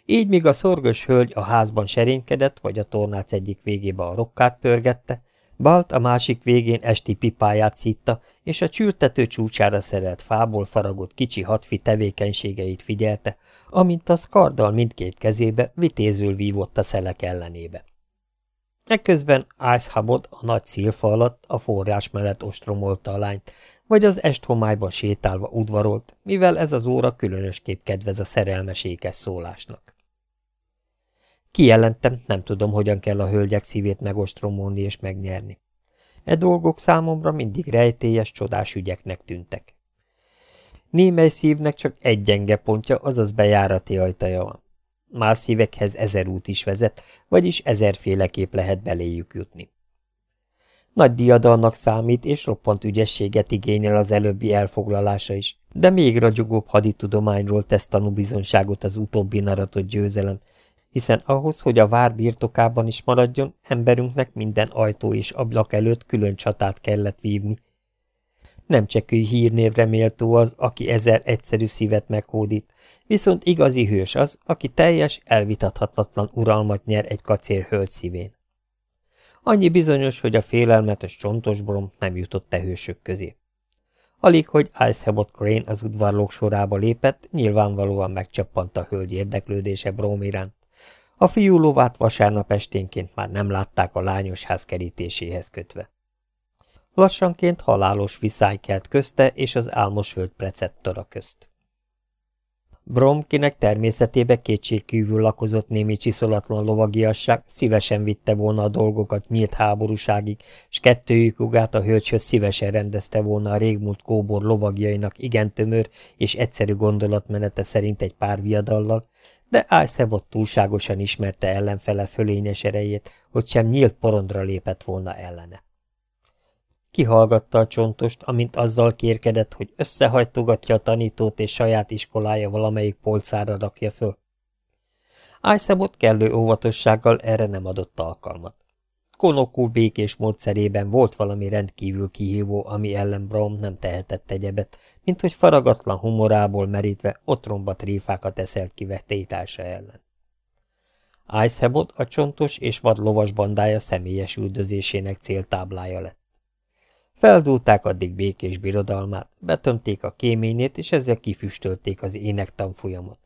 Így, míg a szorgos hölgy a házban serénykedett, vagy a tornác egyik végébe a rokkát pörgette, Balt a másik végén esti pipáját szítta, és a csültető csúcsára szerelt fából faragott kicsi hatfi tevékenységeit figyelte, amint az karddal mindkét kezébe vitézül vívott a szelek ellenébe. Ekközben Icehabot a nagy szilfa alatt a forrás mellett ostromolta a lányt, vagy az esthomályban sétálva udvarolt, mivel ez az óra különösképp kedvez a szerelmes ékes szólásnak. Kijelentem, nem tudom, hogyan kell a hölgyek szívét megostromolni és megnyerni. E dolgok számomra mindig rejtélyes, csodás ügyeknek tűntek. Némely szívnek csak egy gyenge pontja, azaz bejárati ajtaja van. Más szívekhez ezer út is vezet, vagyis ezerféleképp lehet beléjük jutni. Nagy diadalnak számít, és roppant ügyességet igényel az előbbi elfoglalása is, de még ragyogóbb haditudományról tesz tanúbizonságot az utóbbi naratott győzelem, hiszen ahhoz, hogy a vár birtokában is maradjon, emberünknek minden ajtó és ablak előtt külön csatát kellett vívni. Nem csekői hírnévre méltó az, aki ezer egyszerű szívet meghódít, viszont igazi hős az, aki teljes, elvitathatatlan uralmat nyer egy kacér hölgy szívén. Annyi bizonyos, hogy a félelmetes csontosbrom nem jutott te hősök közé. Alig, hogy Icehebot Crane az udvarlók sorába lépett, nyilvánvalóan megcsappant a hölgy érdeklődése iránt. A fiú lovát vasárnap esténként már nem látták a lányos ház kerítéséhez kötve. Lassanként halálos viszály kelt közte és az álmos föld preceptora közt. Bromkinek természetébe kétségkívül lakozott némi csiszolatlan lovagiasság, szívesen vitte volna a dolgokat nyílt háborúságig, s kettőjük ugát a hölgyhöz szívesen rendezte volna a régmúlt kóbor lovagjainak igen tömör és egyszerű gondolatmenete szerint egy pár viadallal, de Icebot túlságosan ismerte ellenfele fölényes erejét, hogy sem nyílt porondra lépett volna ellene. Kihallgatta a csontost, amint azzal kérkedett, hogy összehajtogatja a tanítót és saját iskolája valamelyik polcára rakja föl. Ájszebot kellő óvatossággal erre nem adott alkalmat. Konokul békés módszerében volt valami rendkívül kihívó, ami ellen Brom nem tehetett egyebet, mint hogy faragatlan humorából merítve otromba tréfákat eszelt ki vetétása ellen. Icehebot a csontos és vad lovas bandája személyes üldözésének céltáblája lett. Feldúlták addig békés birodalmát, betömték a kéményét, és ezzel kifüstölték az énektanfolyamot.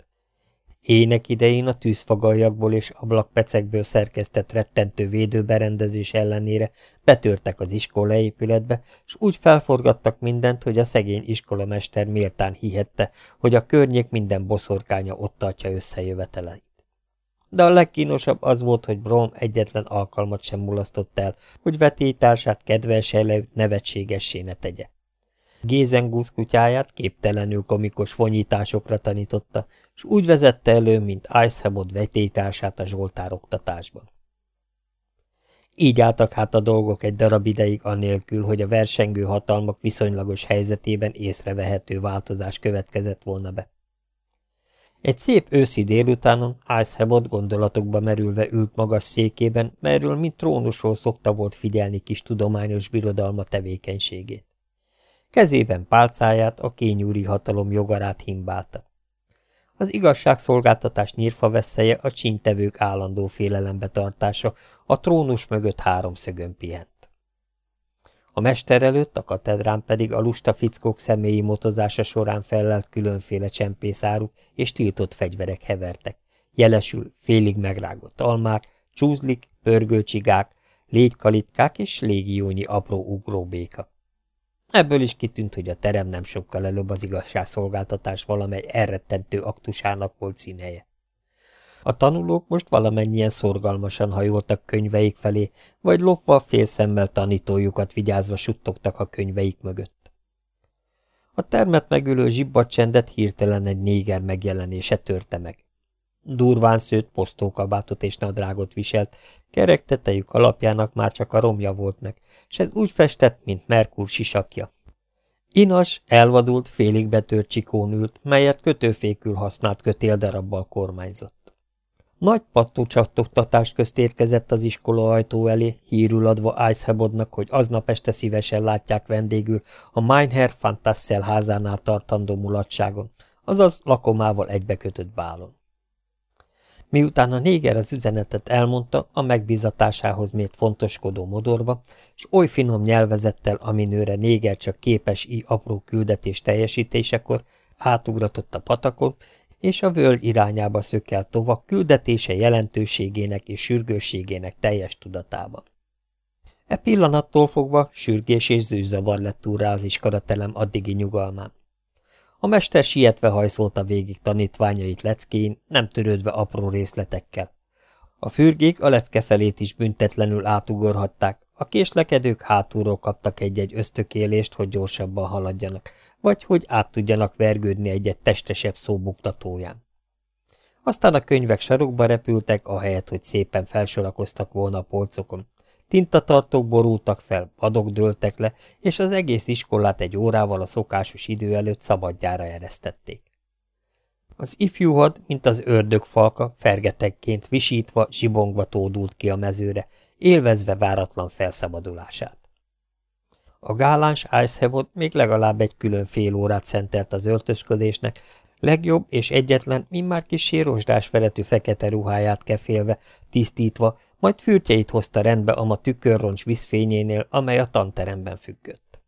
Ének idején a tűzfagaljakból és ablakpecekből szerkesztett rettentő védőberendezés ellenére betörtek az iskola épületbe, és úgy felforgattak mindent, hogy a szegény iskolamester méltán hihette, hogy a környék minden boszorkánya ott tartja összejöveteleit de a legkínosabb az volt, hogy Brom egyetlen alkalmat sem mulasztott el, hogy vetélytársát kedves előtt nevetségessé ne tegye. Gézengusz kutyáját képtelenül komikos vonyításokra tanította, és úgy vezette elő, mint Icehebod vetélytársát a Zsoltár oktatásban. Így álltak hát a dolgok egy darab ideig annélkül, hogy a versengő hatalmak viszonylagos helyzetében észrevehető változás következett volna be. Egy szép őszi délutánon Icehebot gondolatokba merülve ült magas székében, melyről mint trónusról szokta volt figyelni kis tudományos birodalma tevékenységét. Kezében pálcáját a kényúri hatalom jogarát himbálta. Az igazságszolgáltatás nyírfa veszélye a csíntevők állandó félelembe tartása, a trónus mögött háromszögön pihent. A mester előtt, a katedrán pedig a lusta fickók személyi motozása során fellelt különféle csempészáruk és tiltott fegyverek hevertek, jelesül félig megrágott almák, csúzlik, pörgőcsigák, légykalitkák és légiónyi apró ugróbéka. Ebből is kitűnt, hogy a terem nem sokkal előbb az igazságszolgáltatás valamely elrettentő aktusának volt színeje. A tanulók most valamennyien szorgalmasan hajoltak könyveik felé, vagy lopva félszemmel tanítójukat vigyázva suttogtak a könyveik mögött. A termet megülő zsibbat csendet hirtelen egy néger megjelenése törte meg. Durván szőtt posztókabátot és nadrágot viselt, kerektetejük alapjának már csak a romja volt meg, és ez úgy festett, mint Merkur sisakja. Inas, elvadult, félig betört csikón ült, melyet kötőfékül használt kötéldarabbal kormányzott. Nagy pattó csattogtatás közt érkezett az iskola ajtó elé, hírül adva Icehebodnak, hogy aznap este szívesen látják vendégül a Meinherr Fantassel házánál tartandó mulatságon, azaz lakomával egybekötött bálon. Miután a néger az üzenetet elmondta, a megbízatásához mért fontoskodó modorba, és oly finom nyelvezettel, aminőre néger csak képes így apró küldetés teljesítésekor, átugratott a patakon, és a völgy irányába szökkel tovak küldetése jelentőségének és sürgősségének teljes tudatában. E pillanattól fogva sürgés és zűzavar lett úrrá az iskaratelem addigi nyugalmán. A mester sietve hajszolta végig tanítványait leckén, nem törődve apró részletekkel. A fürgék a lecke felét is büntetlenül átugorhatták, a késlekedők hátulról kaptak egy-egy ösztökélést, hogy gyorsabban haladjanak, vagy hogy át tudjanak vergődni egy-egy testesebb szóbuktatóján. Aztán a könyvek sarokba repültek, ahelyett, hogy szépen felsorakoztak volna a polcokon. Tintatartók borultak fel, padok dőltek le, és az egész iskolát egy órával a szokásos idő előtt szabadjára eresztették. Az ifjú had, mint az ördög falka, fergetegként visítva, zsibongva tódult ki a mezőre, élvezve váratlan felszabadulását. A gáláns Icehevot még legalább egy külön fél órát szentelt az öltözködésnek, legjobb és egyetlen, mimmár kis sírosdás veretű fekete ruháját kefélve, tisztítva, majd fürtjeit hozta rendbe a ma tükörroncs vízfényénél, amely a tanteremben függött.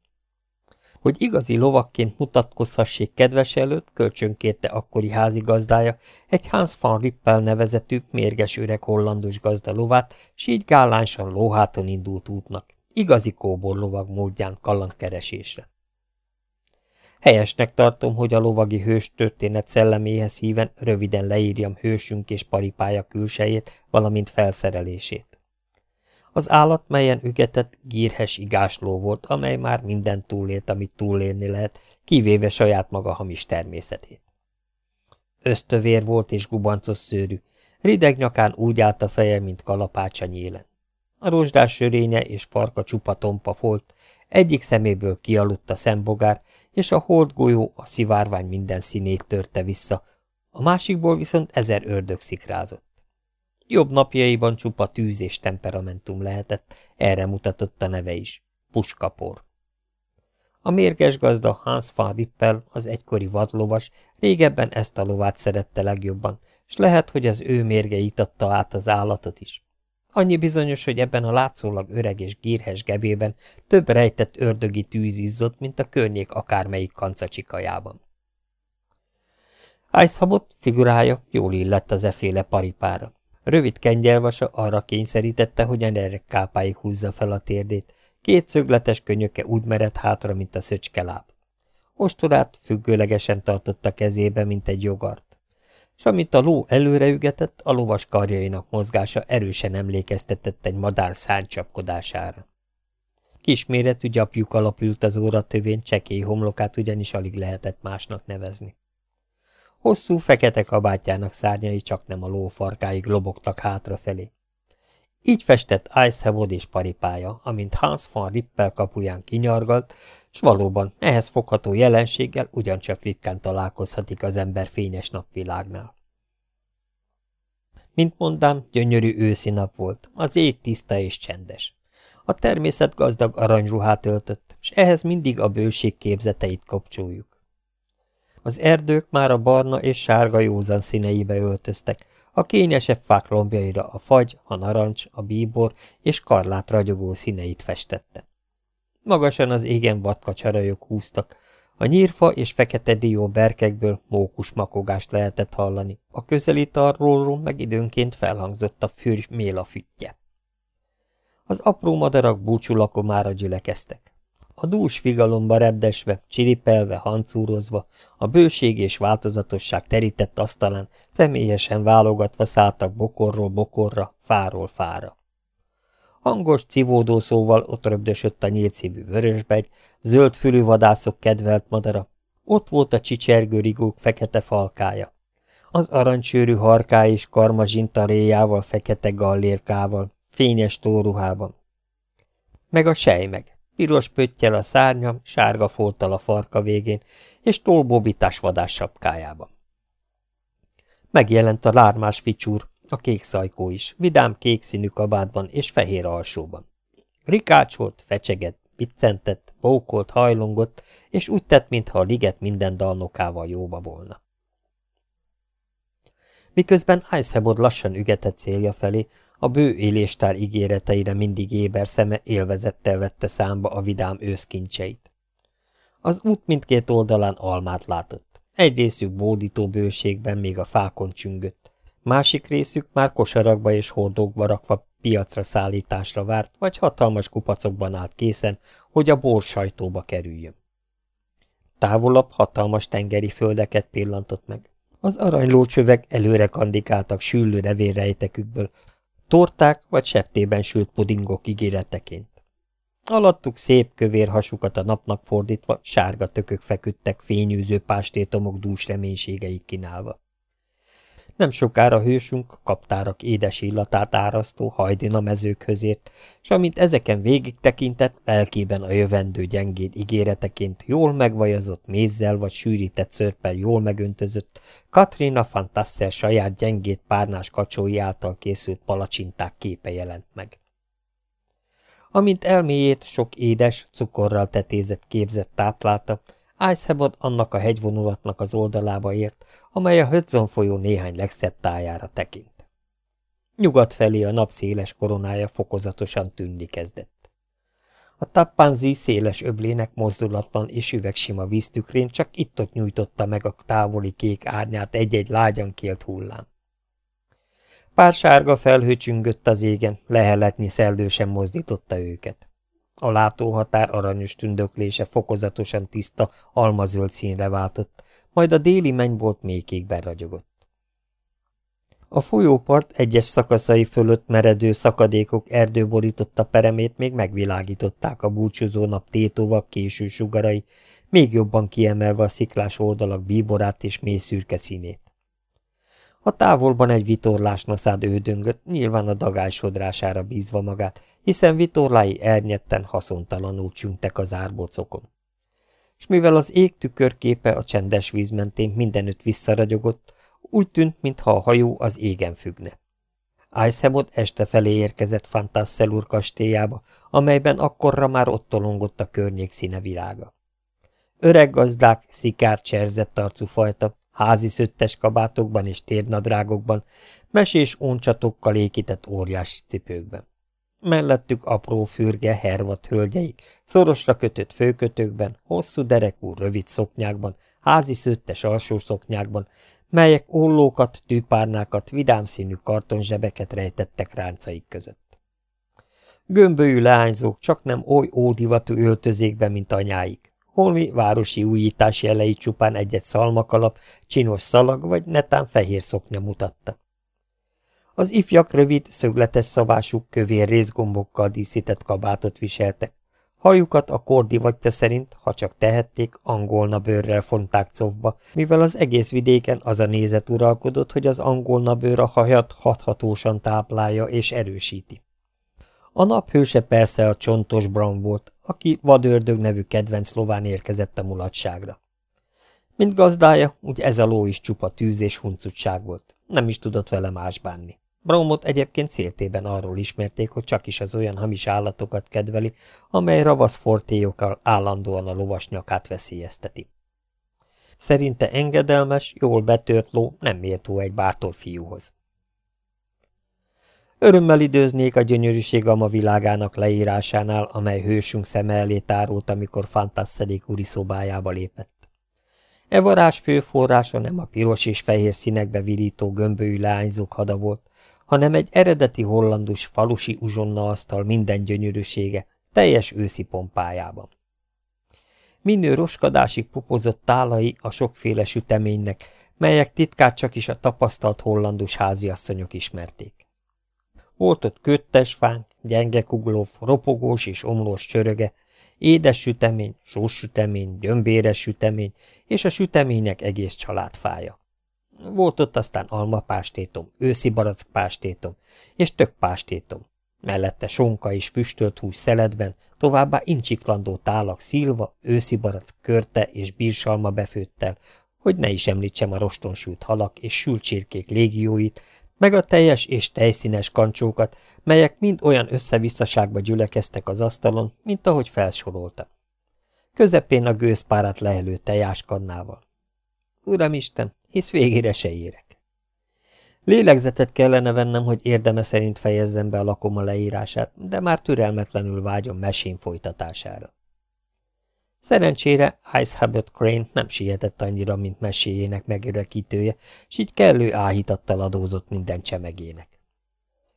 Hogy igazi lovakként mutatkozhassék kedves előtt, kölcsönkérte akkori házigazdája egy Hans van Rippel nevezetű, mérges öreg hollandus gazda lovát, s így gálánsan lóháton indult útnak Igazi kóborlovag módján kalandkeresésre. Helyesnek tartom, hogy a lovagi hős történet szelleméhez híven röviden leírjam hősünk és paripája külsejét, valamint felszerelését. Az állat, melyen ügetett, gírhes igásló volt, amely már minden túlélt, amit túlélni lehet, kivéve saját maga hamis természetét. Ösztövér volt és gubancos szőrű, rideg nyakán úgy állt a feje, mint kalapácsa nyélen. A rozsdás sörénye és farka csupa tompa volt, egyik szeméből kialudt a szembogár, és a hordgolyó a szivárvány minden színét törte vissza, a másikból viszont ezer ördög szikrázott. Jobb napjaiban csupa tűz és temperamentum lehetett, erre mutatott a neve is, puskapor. A mérges gazda Hans van az egykori vadlovas, régebben ezt a lovát szerette legjobban, s lehet, hogy az ő mérge itatta át az állatot is. Annyi bizonyos, hogy ebben a látszólag öreg és gírhes gebében több rejtett ördögi tűz izzott, mint a környék akármelyik kancacsikajában. Icehabot figurája jól illett az eféle paripára. Rövid kengyelvasa arra kényszerítette, hogy nerek kápáig húzza fel a térdét, két szögletes könyöke úgy mered hátra, mint a szöcskeláb. Ostorát függőlegesen tartotta kezébe, mint egy jogart és amint a ló előreügetett, a lovas karjainak mozgása erősen emlékeztetett egy madár száncsapkodására. Kisméretű gyapjuk alapült az óratövén, csekély homlokát ugyanis alig lehetett másnak nevezni. Hosszú, fekete kabátjának szárnyai csak nem a ló farkáig lobogtak hátrafelé. Így festett Icehevod és paripája, amint Hans van Rippel kapuján kinyargalt, s valóban ehhez fogható jelenséggel ugyancsak ritkán találkozhatik az ember fényes napvilágnál. Mint mondám, gyönyörű őszi nap volt, az ég tiszta és csendes. A természet gazdag aranyruhát öltött, és ehhez mindig a bőség képzeteit kapcsoljuk. Az erdők már a barna és sárga józan színeibe öltöztek, a kényesebb fák lombjaira a fagy, a narancs, a bíbor és karlát ragyogó színeit festette. Magasan az égen vadkacsarajok húztak, a nyírfa és fekete dió berkekből mókus makogást lehetett hallani, a közeli tarróról meg időnként felhangzott a fürj méla füttye. Az apró madarak búcsulakomára gyülekeztek. A dús figalomba repdesve, csiripelve, hancúrozva, a bőség és változatosság terített asztalán személyesen válogatva szálltak bokorról bokorra, fáról fára. Hangos civódó szóval ott röbdösött a nyílszívű vörösbegy, zöld fülű vadászok kedvelt madara, ott volt a csicsergő rigók fekete falkája. Az arancsőrű harká és karma zsintaréjával, fekete gallérkával, fényes tóruhában. Meg a sejmeg, piros pöttyel a szárnyam, sárga folttal a farka végén, és tolbóbitás vadás sapkájában. Megjelent a lármás ficsúr, a kék szajkó is, vidám kék színű kabátban és fehér alsóban. Rikácsolt, fecsegett, piccentett, bókolt, hajlongott, és úgy tett, mintha a liget minden dalnokával jóba volna. Miközben Icehebod lassan ügetett célja felé, a bő éléstár ígéreteire mindig éber szeme élvezettel vette számba a vidám őszkincseit. Az út mindkét oldalán almát látott. Egy részük bódító bőségben még a fákon csüngött, Másik részük már kosarakba és hordókba rakva piacra szállításra várt, vagy hatalmas kupacokban állt készen, hogy a borsajtóba kerüljön. Távolabb hatalmas tengeri földeket pillantott meg. Az aranylócsövek előre kandikáltak sűlő revérrejtekükből, torták vagy septében sült pudingok ígéreteként. Alattuk szép kövér hasukat a napnak fordítva, sárga tökök feküdtek fényűző pástétomok dús reménységeit kínálva. Nem sokára hősünk kaptárak édes illatát árasztó hajdina mezőkhöz ért, s amint ezeken végig tekintett, lelkében a jövendő gyengéd ígéreteként jól megvajazott mézzel vagy sűrített szörpel jól megöntözött, Katrina Fantasser saját gyengét párnás kacsói által készült palacsinták képe jelent meg. Amint elméjét sok édes, cukorral tetézett képzett táplálta, Icehebod annak a hegyvonulatnak az oldalába ért, amely a Hudson folyó néhány legszebb tájára tekint. Nyugat felé a nap széles koronája fokozatosan tűnni kezdett. A tappánzi széles öblének mozdulatlan és üvegsima víztükrén csak itt-ott nyújtotta meg a távoli kék árnyát egy-egy lágyan kélt hullám. Pár sárga felhő csüngött az égen, leheletnyi szellő sem mozdította őket. A látóhatár aranyos tündöklése fokozatosan tiszta, almazöld színre váltott, majd a déli mennybolt mélykékben ragyogott. A folyópart egyes szakaszai fölött meredő szakadékok erdőborította peremét még megvilágították a búcsúzó nap tétóvak késő sugarai, még jobban kiemelve a sziklás oldalak bíborát és mély szürke színét. A távolban egy vitorlás naszád ődöngött, nyilván a dagály sodrására bízva magát, hiszen vitorlái ernyetten haszontalanul csüngtek az árbocokon. És mivel az ég tükörképe a csendes víz mentén mindenütt visszaragyogott, úgy tűnt, mintha a hajó az égen függne. Icehebot este felé érkezett Fantasszel úr kastélyába, amelyben akkorra már ott tolongott a környék színe világa. Öreg gazdák, szikár, cserzett arcú fajta, házi szöttes kabátokban és térnadrágokban, mesés óncsatokkal ékített óriás cipőkben. Mellettük apró fürge, hervat hölgyeik, szorosra kötött főkötőkben, hosszú derekú, rövid szoknyákban, házi szöttes alsó szoknyákban, melyek ollókat, tűpárnákat, vidám színű kartonzsebeket rejtettek ráncaik között. Gömbölyű leányzók csak nem oly ódivatú öltözékben, mint anyáik. Holmi városi újítás jelei csupán egy-egy szalmakalap, csinos szalag vagy netán fehér szoknya mutatta. Az ifjak rövid, szögletes szabású, kövér részgombokkal díszített kabátot viseltek. Hajukat a kordi te szerint, ha csak tehették, angolna bőrrel fonták cofba, mivel az egész vidéken az a nézet uralkodott, hogy az angolna bőr a hajat hathatósan táplálja és erősíti. A naphőse persze a csontos Brown volt, aki vadördög nevű kedvenc lován érkezett a mulatságra. Mint gazdája, úgy ez a ló is csupa tűz és huncutság volt, nem is tudott vele más bánni. Braumot egyébként széltében arról ismerték, hogy csak is az olyan hamis állatokat kedveli, amely ravasz fortélyokkal állandóan a lovas nyakát veszélyezteti. Szerinte engedelmes, jól betört ló nem méltó egy bátor fiúhoz. Örömmel időznék a gyönyörűség ma világának leírásánál, amely hősünk szeme elé tárult, amikor Fantasszedik úri szobájába lépett. E varázs fő nem a piros és fehér színekbe virító gömbölyű leányzók hada volt, hanem egy eredeti hollandus falusi uzsonna asztal minden gyönyörűsége, teljes őszi pompájában. Minő roskadásig pupozott tálai a sokféle süteménynek, melyek titkát csak is a tapasztalt hollandus háziasszonyok ismerték. Volt köttes fánk, gyenge kuglóf, ropogós és omlós csöröge, édes sütemény, sós sütemény, gyömbéres sütemény és a sütemények egész családfája. Volt ott aztán almapástétom, őszi barackpástétom és tökpástétom. Mellette sonka és füstölt hús szeledben, továbbá incsiklandó tálak szilva, őszi barack körte és bírsalma befőttel, hogy ne is említsem a rostonsült halak és sült csirkék légióit, meg a teljes és tejszínes kancsókat, melyek mind olyan összevisszaságba gyülekeztek az asztalon, mint ahogy felsorolta. Közepén a gőzpárat lehelő tejáskannával. Uramisten, hisz végére se érek. Lélegzetet kellene vennem, hogy érdeme szerint fejezzem be a lakoma leírását, de már türelmetlenül vágyom mesén folytatására. Szerencsére Ice Hubbard Crane nem sietett annyira, mint meséjének megörekítője, s így kellő áhítattal adózott minden csemegének.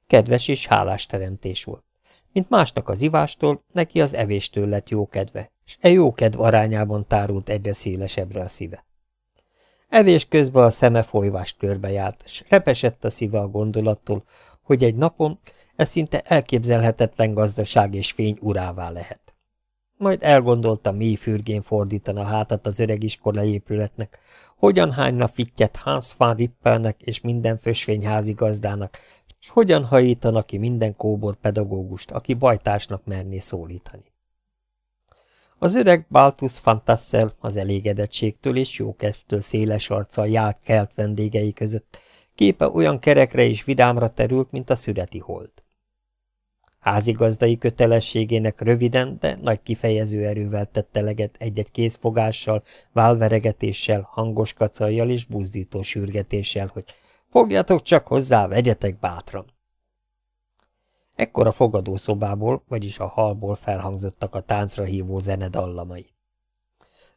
Kedves és hálás teremtés volt. Mint másnak az ivástól, neki az evéstől lett jó kedve, és e jó kedv arányában tárult egyre szélesebbre a szíve. Evés közben a szeme folyvást körbejárt, s repesett a szíve a gondolattól, hogy egy napon ez szinte elképzelhetetlen gazdaság és fény urává lehet. Majd elgondolta, mély fürgén fordítana hátat az öreg iskola épületnek, hogyan hányna fittyet Hans van Rippelnek és minden fösvényházi gazdának, és hogyan hajítana ki minden kóbor pedagógust, aki bajtársnak merné szólítani. Az öreg Baltus Fantasszel az elégedettségtől és jókedvtől széles arccal járt kelt vendégei között, képe olyan kerekre és vidámra terült, mint a szüreti hold. Házigazdai kötelességének röviden, de nagy kifejező erővel tette leget egy-egy kézfogással, válveregetéssel, hangos kacajjal és buzdító sürgetéssel, hogy fogjatok csak hozzá, vegyetek bátran. Ekkor a fogadószobából, vagyis a halból felhangzottak a táncra hívó zene dallamai.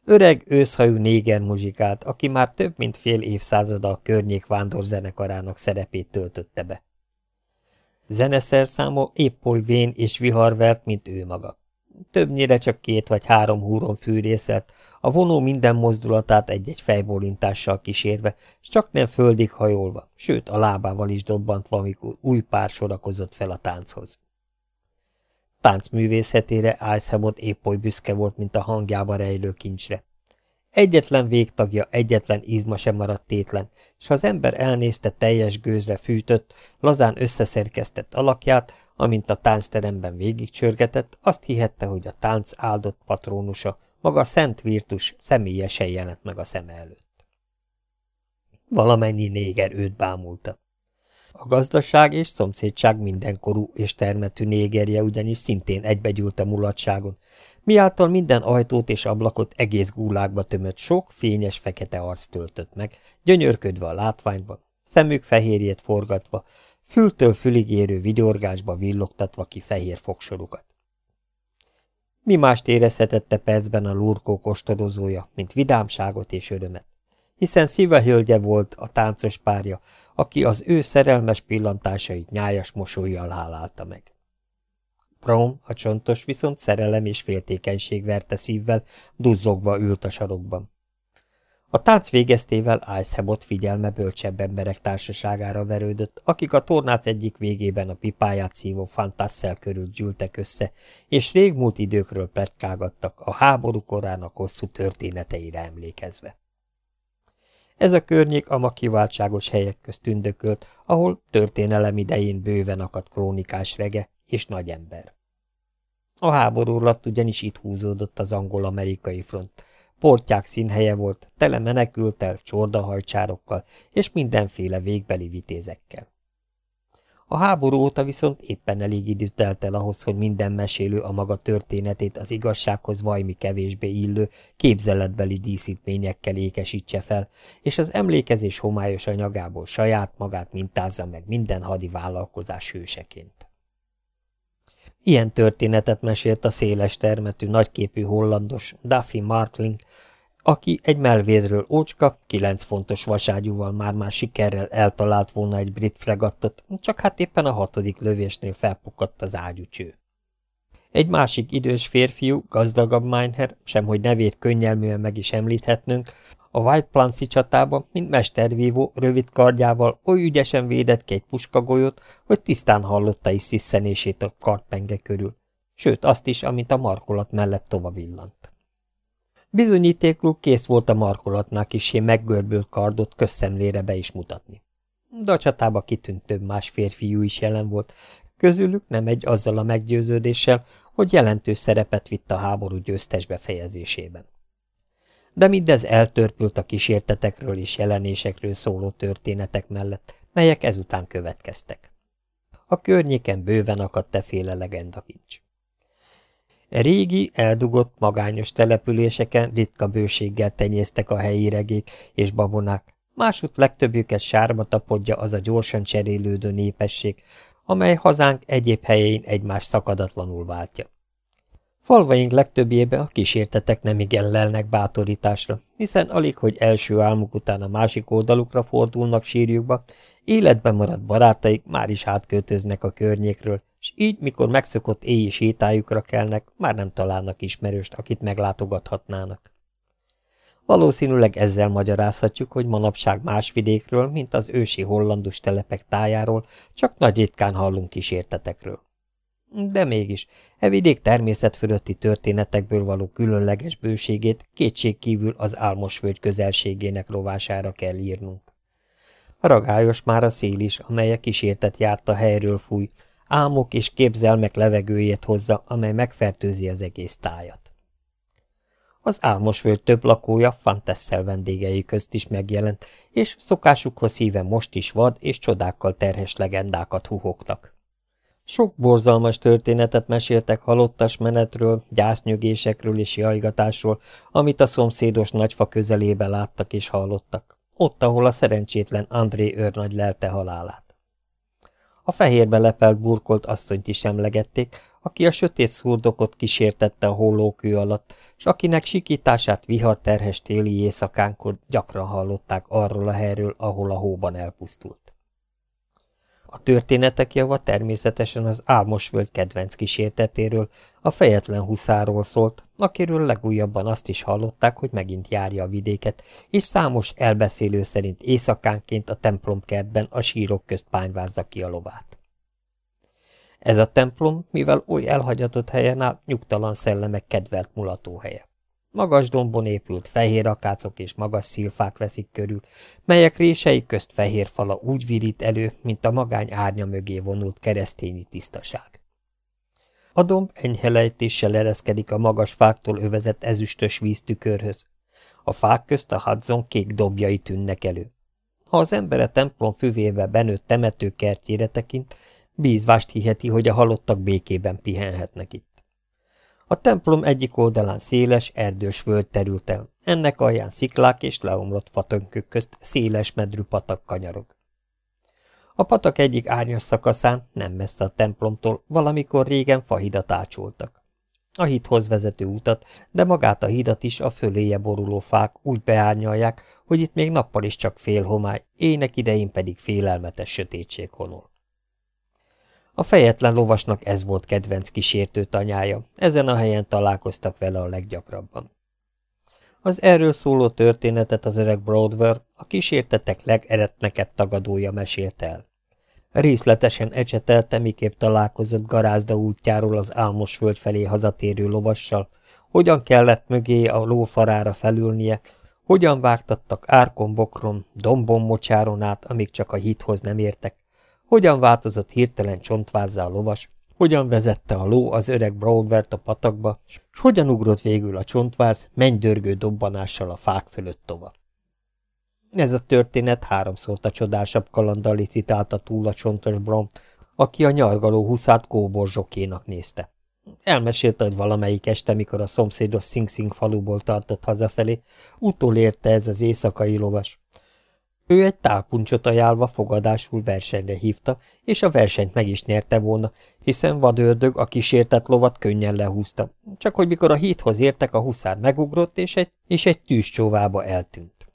Öreg, őszhajú néger muzsikált, aki már több mint fél évszázada a környék vándorzenekarának szerepét töltötte be. Zeneszerszáma épp oly vén és viharvert, mint ő maga. többnyire csak két vagy három húron fűrészelt, a vonó minden mozdulatát egy-egy fejbólintással kísérve, s csak nem földig hajolva, sőt a lábával is dobbantva, amikor új pár sorakozott fel a tánchoz. Táncművészetére Icehebot épp oly büszke volt, mint a hangjába rejlő kincsre. Egyetlen végtagja, egyetlen izma sem maradt tétlen, és ha az ember elnézte teljes gőzre fűtött, lazán összeszerkesztett alakját, amint a táncteremben végigcsörgetett, azt hihette, hogy a tánc áldott patrónusa, maga a Szent Virtus személyesen jelent meg a szeme előtt. Valamennyi néger őt bámulta. A gazdaság és szomszédság mindenkorú és termetű négerje ugyanis szintén egybegyűlt a mulatságon, miáltal minden ajtót és ablakot egész gúlákba tömött sok, fényes fekete arc töltött meg, gyönyörködve a látványban, szemük fehérjét forgatva, fültől fülig érő vigyorgásba villogtatva ki fehér fogsorukat. Mi mást érezhetette percben a lurkó kostodozója, mint vidámságot és örömet, hiszen szíve hölgye volt a táncos párja, aki az ő szerelmes pillantásait nyájas mosolyjal hálálta meg. Prom, a csontos viszont szerelem és féltékenység verte szívvel, duzzogva ült a sarokban. A tánc végeztével Icehebot figyelme bölcsebb emberek társaságára verődött, akik a tornác egyik végében a pipáját szívó fantasszel körül gyűltek össze, és régmúlt időkről pletkálgattak a háború korának hosszú történeteire emlékezve. Ez a környék a ma kiváltságos helyek közt tündökölt, ahol történelem idején bőven akadt krónikás rege és nagy ember. A háború alatt ugyanis itt húzódott az angol-amerikai front, Portják színhelye volt, tele menekültel, csordahajcsárokkal és mindenféle végbeli vitézekkel. A háború óta viszont éppen elég idő telt el ahhoz, hogy minden mesélő a maga történetét az igazsághoz vajmi kevésbé illő, képzeletbeli díszítményekkel ékesítse fel, és az emlékezés homályos anyagából saját magát mintázza meg minden hadi vállalkozás hőseként. Ilyen történetet mesélt a széles termetű, nagyképű hollandos Duffy Martling, aki egy melvédről ócska, kilenc fontos vaságyúval már-már sikerrel eltalált volna egy brit fregattot, csak hát éppen a hatodik lövésnél felpukadt az ágyúcső. Egy másik idős férfiú, gazdagabb Meinher, semhogy nevét könnyelműen meg is említhetnünk, a White Plancy csatában, mint mestervívó, rövid kardjával oly ügyesen védett ki egy puskagolyót, hogy tisztán hallotta is sziszenését a kartpenge körül, sőt azt is, amint a markolat mellett tova villant. Bizonyítékul kész volt a markolatnál kisé meggörbült kardot közszemlére be is mutatni. De a csatába kitűnt több más férfiú is jelen volt, közülük nem egy azzal a meggyőződéssel, hogy jelentős szerepet vitt a háború győztes befejezésében de mindez eltörpült a kísértetekről és jelenésekről szóló történetek mellett, melyek ezután következtek. A környéken bőven akadt teféle legendakincs. E régi, eldugott, magányos településeken ritka bőséggel tenyésztek a helyi regék és babonák, másút legtöbbjüket sárba tapodja az a gyorsan cserélődő népesség, amely hazánk egyéb helyén egymás szakadatlanul váltja. Falvaink legtöbbjébe a kísértetek nem igen lelnek bátorításra, hiszen alig, hogy első álmuk után a másik oldalukra fordulnak sírjukba, életben maradt barátaik már is átköltöznek a környékről, és így, mikor megszokott éjjel sétájukra kelnek, már nem találnak ismerőst, akit meglátogathatnának. Valószínűleg ezzel magyarázhatjuk, hogy manapság más vidékről, mint az ősi hollandus telepek tájáról, csak nagy ritkán hallunk kísértetekről. De mégis, e vidék természet fölötti történetekből való különleges bőségét kétségkívül az álmosvölgy közelségének rovására kell írnunk. Ragályos már a szél is, amely a kísértet járt helyről fúj, álmok és képzelmek levegőjét hozza, amely megfertőzi az egész tájat. Az álmosvölgy több lakója Fantesszel vendégei közt is megjelent, és szokásukhoz híve most is vad és csodákkal terhes legendákat huhogtak. Sok borzalmas történetet meséltek halottas menetről, gyásznyögésekről és jajgatásról, amit a szomszédos nagyfa közelébe láttak és hallottak, ott, ahol a szerencsétlen André őrnagy lelte halálát. A fehérbe lepelt burkolt asszonyt is emlegették, aki a sötét szurdokot kísértette a hollókő alatt, s akinek sikítását viharterhes téli éjszakánkor gyakran hallották arról a helyről, ahol a hóban elpusztult. A történetek java természetesen az Álmosvölgy kedvenc kísértetéről, a fejetlen huszáról szólt, akiről legújabban azt is hallották, hogy megint járja a vidéket, és számos elbeszélő szerint éjszakánként a templomkertben a sírok közt pányvázza ki a lovát. Ez a templom, mivel oly elhagyatott helyen áll, nyugtalan szellemek kedvelt mulatóhelye. Magas dombon épült fehér akácok és magas szilfák veszik körül, melyek rései közt fehér fala úgy virít elő, mint a magány árnya mögé vonult keresztényi tisztaság. A domb enyhe lejtéssel ereszkedik a magas fáktól övezett ezüstös víztükörhöz. A fák közt a hadzon kék dobjai tűnnek elő. Ha az ember a templom füvével benőtt temetőkertjére tekint, bízvást hiheti, hogy a halottak békében pihenhetnek itt. A templom egyik oldalán széles, erdős föld terült el, ennek alján sziklák és leomlott fatönkök közt széles medrű patak kanyarog. A patak egyik árnyas szakaszán, nem messze a templomtól, valamikor régen fahidat ácsoltak. A hídhoz vezető utat, de magát a hidat is a föléje boruló fák úgy beárnyalják, hogy itt még nappal is csak fél homály, ének idején pedig félelmetes sötétség honol. A fejetlen lovasnak ez volt kedvenc kísértő tanyája, ezen a helyen találkoztak vele a leggyakrabban. Az erről szóló történetet az öreg Broadwell, a kísértetek legeretnekebb tagadója mesélte el. Részletesen ecsetelte, miképp találkozott garázda útjáról az álmos föld felé hazatérő lovassal, hogyan kellett mögé a lófarára felülnie, hogyan vágtattak árkon bokron, dombon mocsáron át, amíg csak a hithoz nem értek, hogyan változott hirtelen csontvázzá a lovas, hogyan vezette a ló az öreg Broadwert a patakba, s hogyan ugrott végül a csontváz mennydörgő dobbanással a fák fölött tova. Ez a történet háromszor a csodásabb kalandal licitálta túl a csontos Brom, aki a nyargaló huszát kóborzsokénak nézte. Elmesélte, hogy valamelyik este, mikor a szomszédos Sing Sing faluból tartott hazafelé, utolérte ez az éjszakai lovas. Ő egy tálpuncsot ajánlva fogadásul versenyre hívta, és a versenyt meg is nyerte volna, hiszen vadördög a kísértett lovat könnyen lehúzta, csak hogy mikor a híthoz értek, a huszár megugrott, és egy, és egy tűzcsóvába eltűnt.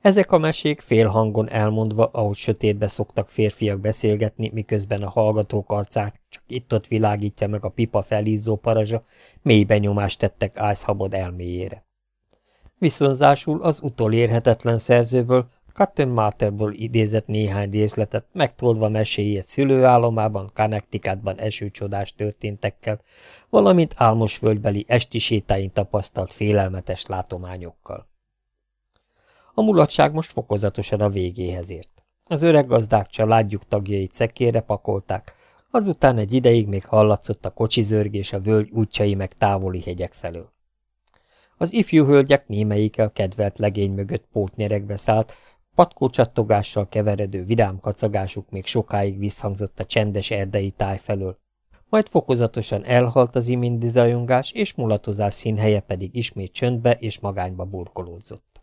Ezek a mesék félhangon elmondva, ahogy sötétbe szoktak férfiak beszélgetni, miközben a hallgatók arcák csak itt-ott világítja meg a pipa felízzó parazsa, mély benyomást tettek Ice elméjére. Viszonzásul az utolérhetetlen szerzőből Cotton Matherból idézett néhány részletet, megtoldva meséjét szülőállomában, Connecticutban esőcsodás történtekkel, valamint álmosvölgybeli esti sétáin tapasztalt félelmetes látományokkal. A mulatság most fokozatosan a végéhez ért. Az öreg gazdák családjuk tagjait szekére pakolták, azután egy ideig még hallatszott a kocsizörgés a völgy útjai meg távoli hegyek felől. Az ifjú hölgyek némelyike a kedvelt legény mögött pótnyeregbe szállt, patkó csattogással keveredő vidám kacagásuk még sokáig visszhangzott a csendes erdei táj felől. Majd fokozatosan elhalt az zajongás, és mulatozás színhelye pedig ismét csöndbe és magányba burkolódzott.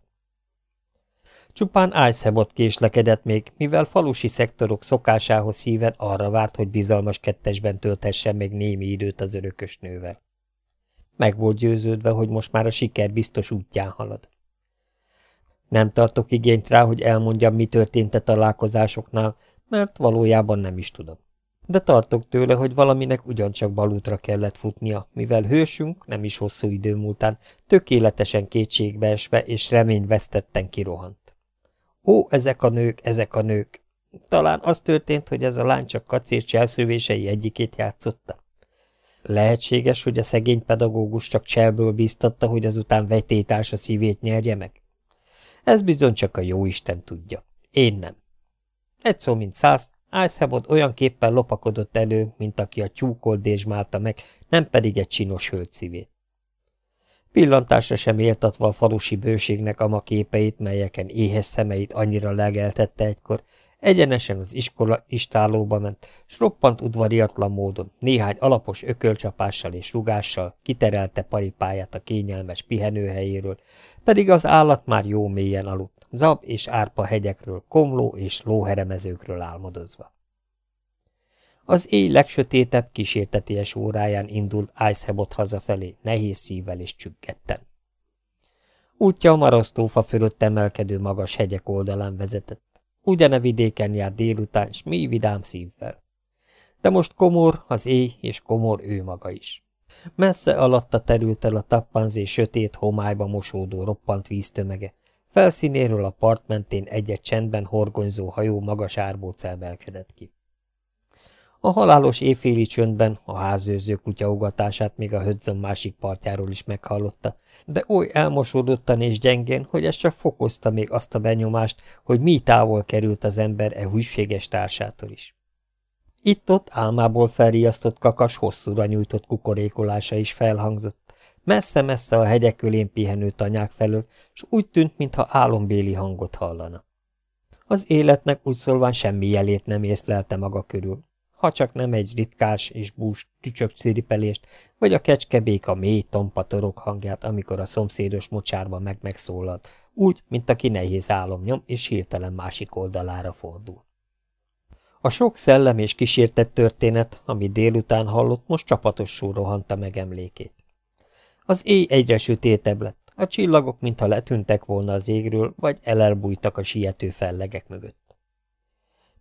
Csupán Icehebot késlekedett még, mivel falusi szektorok szokásához híven arra várt, hogy bizalmas kettesben tölthessen még némi időt az örökös nővel. Meg volt győződve, hogy most már a siker biztos útján halad. Nem tartok igényt rá, hogy elmondjam, mi történt a találkozásoknál, mert valójában nem is tudom. De tartok tőle, hogy valaminek ugyancsak balútra kellett futnia, mivel hősünk nem is hosszú idő múltán tökéletesen kétségbeesve és reményvesztetten kirohant. Ó, ezek a nők, ezek a nők! Talán az történt, hogy ez a lány csak kacér cselszövései egyikét játszotta. Lehetséges, hogy a szegény pedagógus csak cselből bíztatta, hogy azután vetétás a szívét nyerje meg? Ez bizony csak a jó Isten tudja. Én nem. Egy szó mint száz, Icehebod olyan képpen lopakodott elő, mint aki a tyúkolt dézsmálta meg, nem pedig egy csinos hölgy szívét. Pillantásra sem éltatva a falusi bőségnek a ma képeit, melyeken éhes szemeit annyira legeltette egykor, egyenesen az iskola istálóba ment, s roppant udvariatlan módon, néhány alapos ökölcsapással és rugással kiterelte paripáját a kényelmes pihenőhelyéről, pedig az állat már jó mélyen aludt, zab és árpa hegyekről, komló és lóheremezőkről álmodozva. Az éj legsötétebb kísérteties óráján indult Icehebot hazafelé, nehéz szívvel és csüggetten. Útja a marasztófa fölött emelkedő magas hegyek oldalán vezetett. Ugyane vidéken jár délután, s mi vidám szívvel. De most komor az éj, és komor ő maga is. Messze alatta terült el a tappanzé sötét homályba mosódó roppant víztömege. Felszínéről a part mentén egy-egy csendben horgonyzó hajó magas árbóc elvelkedett ki. A halálos éjféli csöndben a házőrző kutya ugatását még a Hödzön másik partjáról is meghallotta, de oly elmosódottan és gyengén, hogy ez csak fokozta még azt a benyomást, hogy mi távol került az ember e hűséges társától is. Itt-ott álmából felriasztott kakas hosszúra nyújtott kukorékolása is felhangzott, messze-messze a hegyek ölén pihenő tanyák felől, s úgy tűnt, mintha álombéli hangot hallana. Az életnek úgy szólván semmi jelét nem észlelte maga körül, ha csak nem egy ritkás és bús tücsök ciripelést, vagy a kecskebéka mély tompa torok hangját, amikor a szomszédos mocsárban meg megszólalt, úgy, mint aki nehéz álom nyom, és hirtelen másik oldalára fordul. A sok szellem és kísértett történet, amit délután hallott, most csapatosul rohanta meg emlékét. Az éj egyre sötétebb lett, a csillagok mintha letűntek volna az égről, vagy elelbújtak a siető fellegek mögött.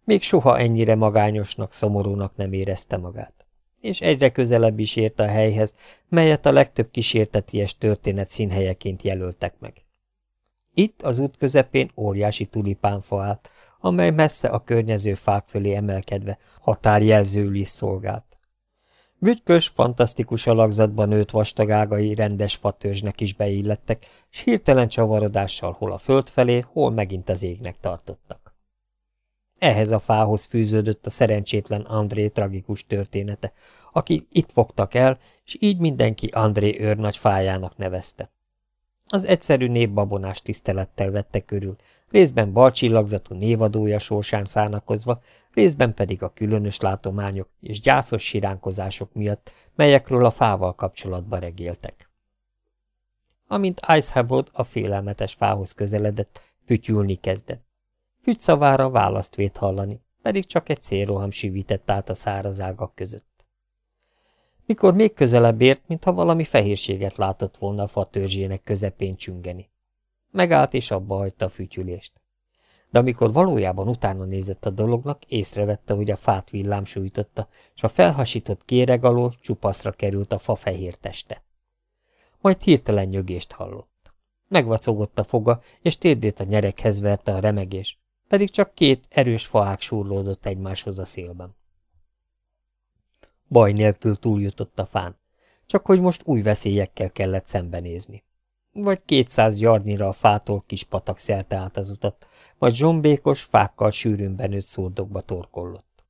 Még soha ennyire magányosnak, szomorúnak nem érezte magát, és egyre közelebb is ért a helyhez, melyet a legtöbb kísérteties történet színhelyeként jelöltek meg. Itt az út közepén óriási tulipánfa állt, amely messze a környező fák fölé emelkedve határjelzőül is szolgált. Bütykös, fantasztikus alakzatban nőtt vastagágai rendes fatörzsnek is beillettek, s hirtelen csavarodással hol a föld felé, hol megint az égnek tartottak. Ehhez a fához fűződött a szerencsétlen André tragikus története, aki itt fogtak el, és így mindenki André őrnagy fájának nevezte. Az egyszerű népbabonás tisztelettel vette körül, részben balcsillagzatú névadója sorsán szánakozva, részben pedig a különös látományok és gyászos siránkozások miatt, melyekről a fával kapcsolatba regéltek. Amint Icehabod a félelmetes fához közeledett, fütyülni kezdett. Fügyszavára választ vét hallani, pedig csak egy szélroham sivített át a száraz ágak között. Mikor még közelebb ért, mintha valami fehérséget látott volna a fa törzsének közepén csüngeni. Megállt és abba hagyta a fütyülést. De amikor valójában utána nézett a dolognak, észrevette, hogy a fát villám sújtotta, és a felhasított kéreg alól csupaszra került a fa fehér teste. Majd hirtelen nyögést hallott. Megvacogott a foga, és térdét a nyerekhez verte a remegés, pedig csak két erős faák súrlódott egymáshoz a szélben. Baj nélkül túljutott a fán, csak hogy most új veszélyekkel kellett szembenézni. Vagy kétszáz yardnyira a fától kis patak szelte át az utat, majd zsombékos, fákkal sűrűn benőtt szurdokba torkollott.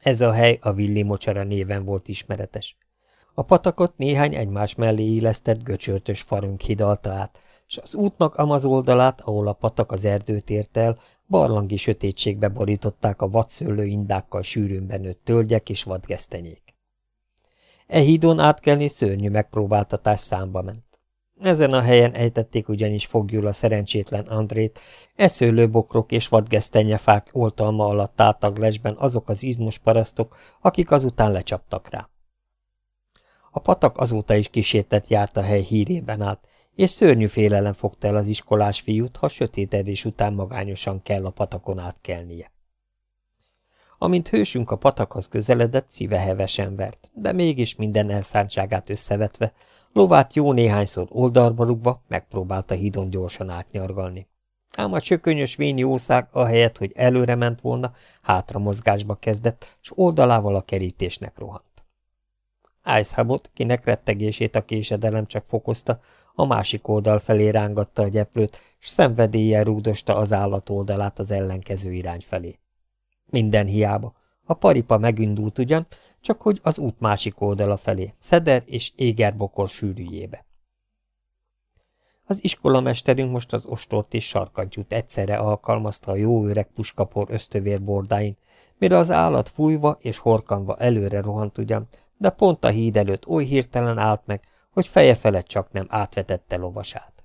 Ez a hely a Villi mocsara néven volt ismeretes. A patakot néhány egymás mellé illesztett göcsörtös farunk hidalta át, és az útnak amaz oldalát, ahol a patak az erdőt ért el, barlangi sötétségbe borították a vadszőlő indákkal sűrűn benőtt tölgyek és vadgesztenyék. E hídon átkelni szörnyű megpróbáltatás számba ment. Ezen a helyen ejtették ugyanis fogjul a szerencsétlen Andrét, eszőlőbokrok és vadgesztenyefák oltalma alatt álltak lesben azok az izmos parasztok, akik azután lecsaptak rá. A patak azóta is kísértett járt a hely hírében át, és szörnyű félelem fogta el az iskolás fiút, ha sötétedés után magányosan kell a patakon átkelnie. Amint hősünk a patakhoz közeledett, szíve hevesen vert, de mégis minden elszántságát összevetve, lovát jó néhányszor oldalba rugva megpróbálta hídon gyorsan átnyargalni. Ám a csökönyös vényi ószág, ahelyett, hogy előre ment volna, hátra mozgásba kezdett, s oldalával a kerítésnek rohant. Icehabot, kinek rettegését a késedelem csak fokozta, a másik oldal felé rángatta a gyeplőt, s szenvedéllyel rúdosta az állat oldalát az ellenkező irány felé. Minden hiába. A paripa megindult ugyan, csak hogy az út másik oldala felé, Szeder és Égerbokor sűrűjébe. Az iskolamesterünk most az ostort és sarkantyút egyszerre alkalmazta a jó öreg puskapor ösztövér bordáin, mire az állat fújva és horkanva előre rohant ugyan, de pont a híd előtt oly hirtelen állt meg, hogy feje felett csak nem átvetette lovasát.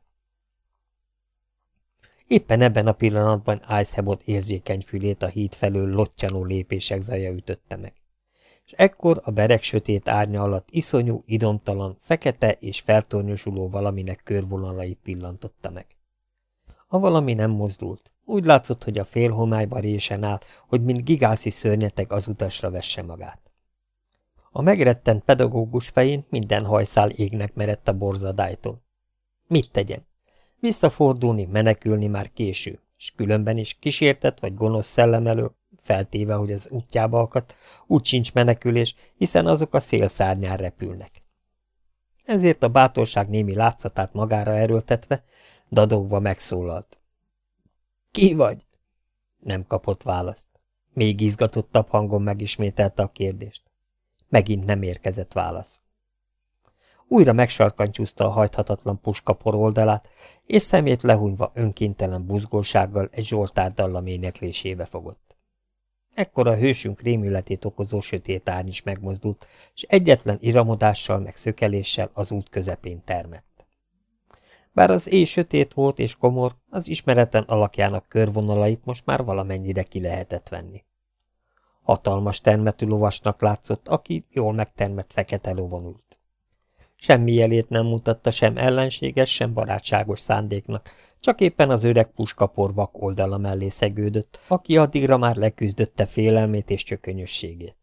Éppen ebben a pillanatban Icehebot érzékeny fülét a híd felől lottyanó lépések zaja ütötte meg. És ekkor a berek sötét árnya alatt iszonyú, idomtalan, fekete és feltornyosuló valaminek körvonalait pillantotta meg. A valami nem mozdult, Úgy látszott, hogy a félhomályban résen áll, hogy mint gigászi szörnyeteg az utasra vesse magát. A megrettent pedagógus fején minden hajszál égnek merett a borzadálytól. Mit tegyen? Visszafordulni, menekülni már késő, és különben is kísértett vagy gonosz szellem elől, feltéve, hogy az útjába akadt, úgy sincs menekülés, hiszen azok a szélszárnyán repülnek. Ezért a bátorság némi látszatát magára erőltetve, dadogva megszólalt. Ki vagy? Nem kapott választ. Még izgatottabb hangon megismételte a kérdést. Megint nem érkezett válasz. Újra megsarkantyúzta a hajthatatlan puskapor oldalát, és szemét lehúnyva önkéntelen buzgósággal egy zsoltár dallam éneklésébe fogott. Ekkor a hősünk rémületét okozó sötét árny is megmozdult, és egyetlen iramodással meg szökeléssel az út közepén termett. Bár az éj sötét volt és komor, az ismeretlen alakjának körvonalait most már valamennyire ki lehetett venni. Hatalmas termetű lovasnak látszott, aki jól megtermett fekete lovon ült. Semmi jelét nem mutatta sem ellenséges, sem barátságos szándéknak, csak éppen az öreg puskapor vak oldala mellé szegődött, aki addigra már leküzdötte félelmét és csökönyösségét.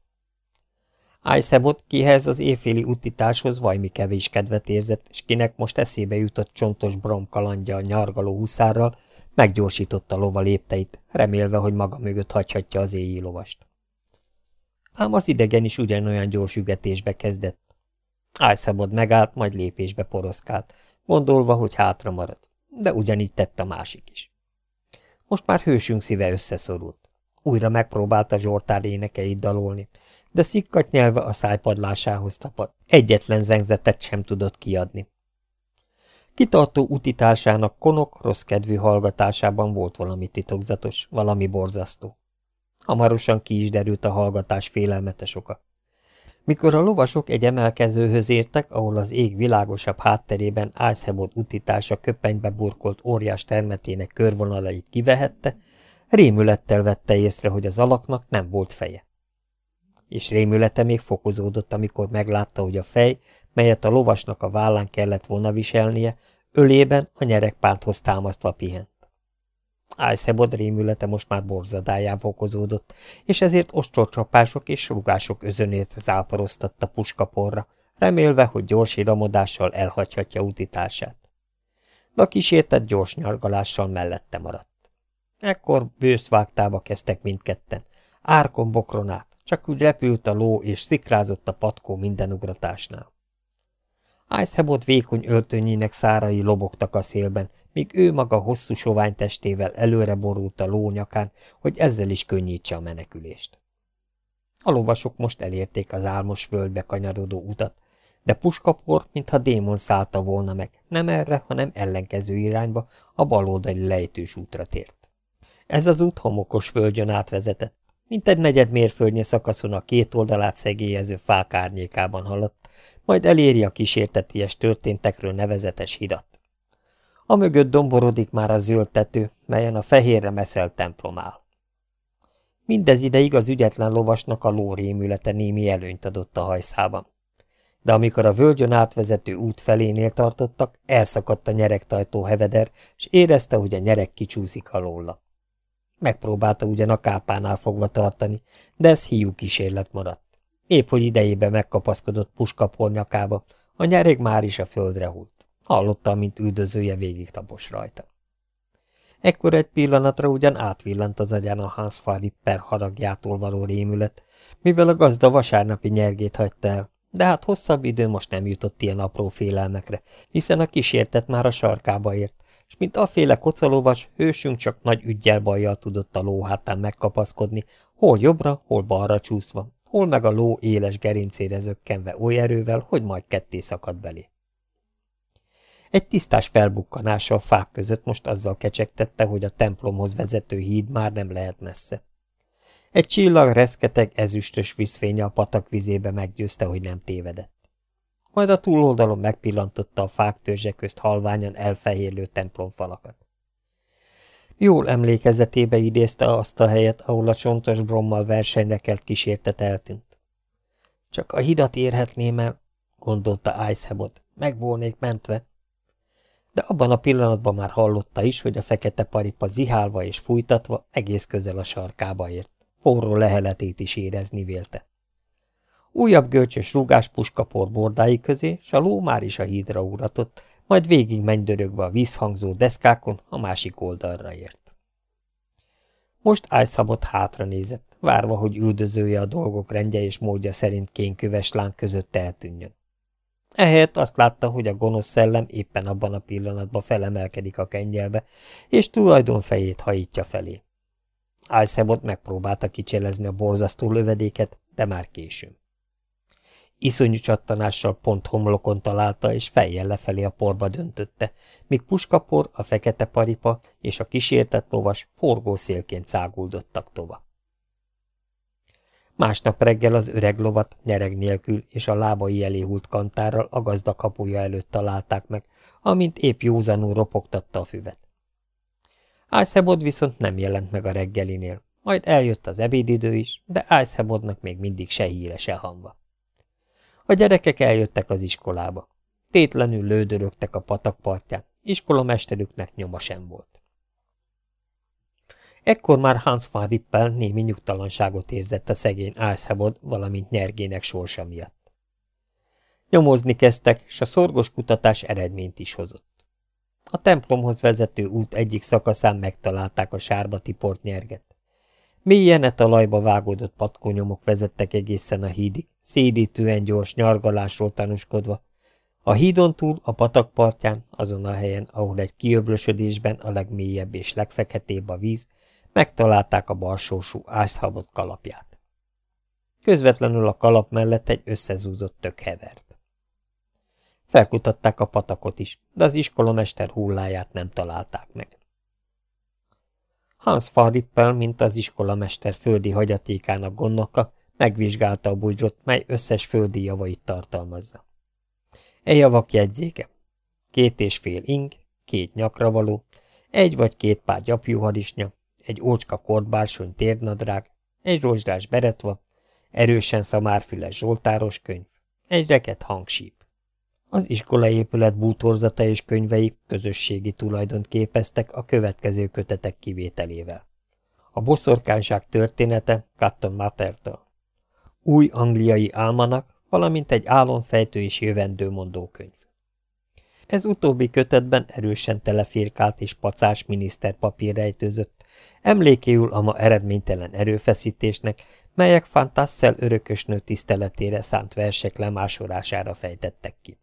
Ájszebot, kihez az éjféli utitáshoz vajmi kevés kedvet érzett, és kinek most eszébe jutott csontos brom kalandja a nyargaló huszárral, meggyorsította lova lépteit, remélve, hogy maga mögött hagyhatja az éjjé lovast. Ám az idegen is ugyanolyan gyors ügetésbe kezdett. Ájszabod megállt, majd lépésbe poroszkált, gondolva, hogy hátra marad, de ugyanígy tett a másik is. Most már hősünk szíve összeszorult. Újra megpróbálta Zsoltár énekeit dalolni, de szikkat nyelve a szájpadlásához tapadt. Egyetlen zengzetet sem tudott kiadni. Kitartó utitársának konok, rossz kedvű hallgatásában volt valami titokzatos, valami borzasztó. Hamarosan ki is derült a hallgatás félelmetes oka. Mikor a lovasok egy emelkezőhöz értek, ahol az ég világosabb hátterében Ájszebod utitása köpenybe burkolt óriás termetének körvonalait kivehette, rémülettel vette észre, hogy az alaknak nem volt feje. És rémülete még fokozódott, amikor meglátta, hogy a fej, melyet a lovasnak a vállán kellett volna viselnie, ölében a nyerekpánthoz támasztva pihent. Ájszebod rémülete most már borzadáján fokozódott, és ezért ostorcsapások és rugások özönét záporoztatta puskaporra, remélve, hogy gyors iramodással elhagyhatja utitását. De a kísértett gyors nyargalással mellette maradt. Ekkor bőszvágtába kezdtek mindketten, árkon bokron át, csak úgy repült a ló és szikrázott a patkó minden ugratásnál. Icehebot vékony öltönyének szárai lobogtak a szélben, míg ő maga hosszú sovány testével előre borult a lónyakán, hogy ezzel is könnyítse a menekülést. A lovasok most elérték az álmos földbe kanyarodó utat, de puskapor, mintha démon szállta volna meg, nem erre, hanem ellenkező irányba, a baloldali lejtős útra tért. Ez az út homokos völgyön átvezetett, mint egy negyed mérföldnyi szakaszon a két oldalát szegélyező fák árnyékában haladt, majd eléri a kísérteties történtekről nevezetes hidat. A mögött domborodik már a zöld tető, melyen a fehérre meszelt templom áll. Mindez ideig az ügyetlen lovasnak a ló rémülete némi előnyt adott a hajszában. De amikor a völgyön átvezető út felénél tartottak, elszakadt a nyeregtajtó heveder, és érezte, hogy a nyereg kicsúszik alóla. Megpróbálta ugyan a kápánál fogva tartani, de ez hiú kísérlet maradt. Épp hogy idejébe megkapaszkodott puskapor nyakába, a nyereg már is a földre hult. Hallotta, mint üldözője végig tapos rajta. Ekkor egy pillanatra ugyan átvillant az agyán a Hans per haragjától való rémület, mivel a gazda vasárnapi nyergét hagyta el, de hát hosszabb idő most nem jutott ilyen apró félelmekre, hiszen a kísértet már a sarkába ért, és mint aféle kocalóvas, hősünk csak nagy ügyjel bajjal tudott a ló megkapaszkodni, hol jobbra, hol balra csúszva, hol meg a ló éles gerincére zökkenve oly erővel, hogy majd ketté szakad belé. Egy tisztás felbukkanása a fák között most azzal kecsegtette, hogy a templomhoz vezető híd már nem lehet messze. Egy csillag reszketeg ezüstös vízfénye a patak vizébe meggyőzte, hogy nem tévedett. Majd a túloldalon megpillantotta a fák törzse közt halványan elfehérlő templomfalakat. Jól emlékezetébe idézte azt a helyet, ahol a csontos brommal versenyre kelt kísértet eltűnt. Csak a hidat érhetném el, gondolta Icehebot, meg volnék mentve, de abban a pillanatban már hallotta is, hogy a fekete paripa zihálva és fújtatva egész közel a sarkába ért. Forró leheletét is érezni vélte. Újabb görcsös rugás puskapor bordái közé, s a ló már is a hídra uratott, majd végig mennydörögve a vízhangzó deszkákon a másik oldalra ért. Most Icehabot hátra nézett, várva, hogy üldözője a dolgok rendje és módja szerint kénköves láng között eltűnjön. Ehelyett azt látta, hogy a gonosz szellem éppen abban a pillanatban felemelkedik a kengyelbe, és tulajdon fejét hajítja felé. Icebot megpróbálta kicselezni a borzasztó lövedéket, de már későn. Iszonyú csattanással pont homlokon találta, és fejjel lefelé a porba döntötte, míg puskapor, a fekete paripa és a kísértett lovas forgószélként száguldottak tova. Másnap reggel az öreg lovat nyereg nélkül és a lábai elé hult kantárral a gazda kapuja előtt találták meg, amint épp józanul ropogtatta a füvet. Ájszebod viszont nem jelent meg a reggelinél, majd eljött az ebédidő is, de Ájszebodnak még mindig se híre, se hamba. A gyerekek eljöttek az iskolába. Tétlenül lődörögtek a patakpartján, iskolamesterüknek nyoma sem volt. Ekkor már Hans van Rippel némi nyugtalanságot érzett a szegény Álszhabod, valamint nyergének sorsa miatt. Nyomozni kezdtek, s a szorgos kutatás eredményt is hozott. A templomhoz vezető út egyik szakaszán megtalálták a sárba tiport nyerget. Mélyen a talajba vágódott patkonyomok vezettek egészen a hídig, szédítően gyors nyargalásról tanúskodva. A hídon túl, a patak partján, azon a helyen, ahol egy kiöblösödésben a legmélyebb és legfeketébb a víz, megtalálták a balsósú ászhabott kalapját. Közvetlenül a kalap mellett egy összezúzott tök hevert. Felkutatták a patakot is, de az iskolamester hulláját nem találták meg. Hans Farippel, mint az iskolamester földi hagyatékának gondnoka, megvizsgálta a bugyrot, mely összes földi javait tartalmazza. E javak jegyzéke. Két és fél ing, két nyakra egy vagy két pár gyapjúharisnya, egy ócska kortbársony térnadrág, egy rozsdás beretva, erősen szamárfüles zsoltáros könyv, egy reket hangsíp. Az iskolaépület bútorzata és könyvei közösségi tulajdont képeztek a következő kötetek kivételével. A boszorkányság története Cotton Mattertől. Új angliai álmanak, valamint egy álomfejtő és jövendőmondó könyv. Ez utóbbi kötetben erősen telefirkált és pacás miniszterpapír rejtőzött, emlékéül a ma eredménytelen erőfeszítésnek, melyek Fantasszel örökösnő tiszteletére szánt versek lemásolására fejtettek ki.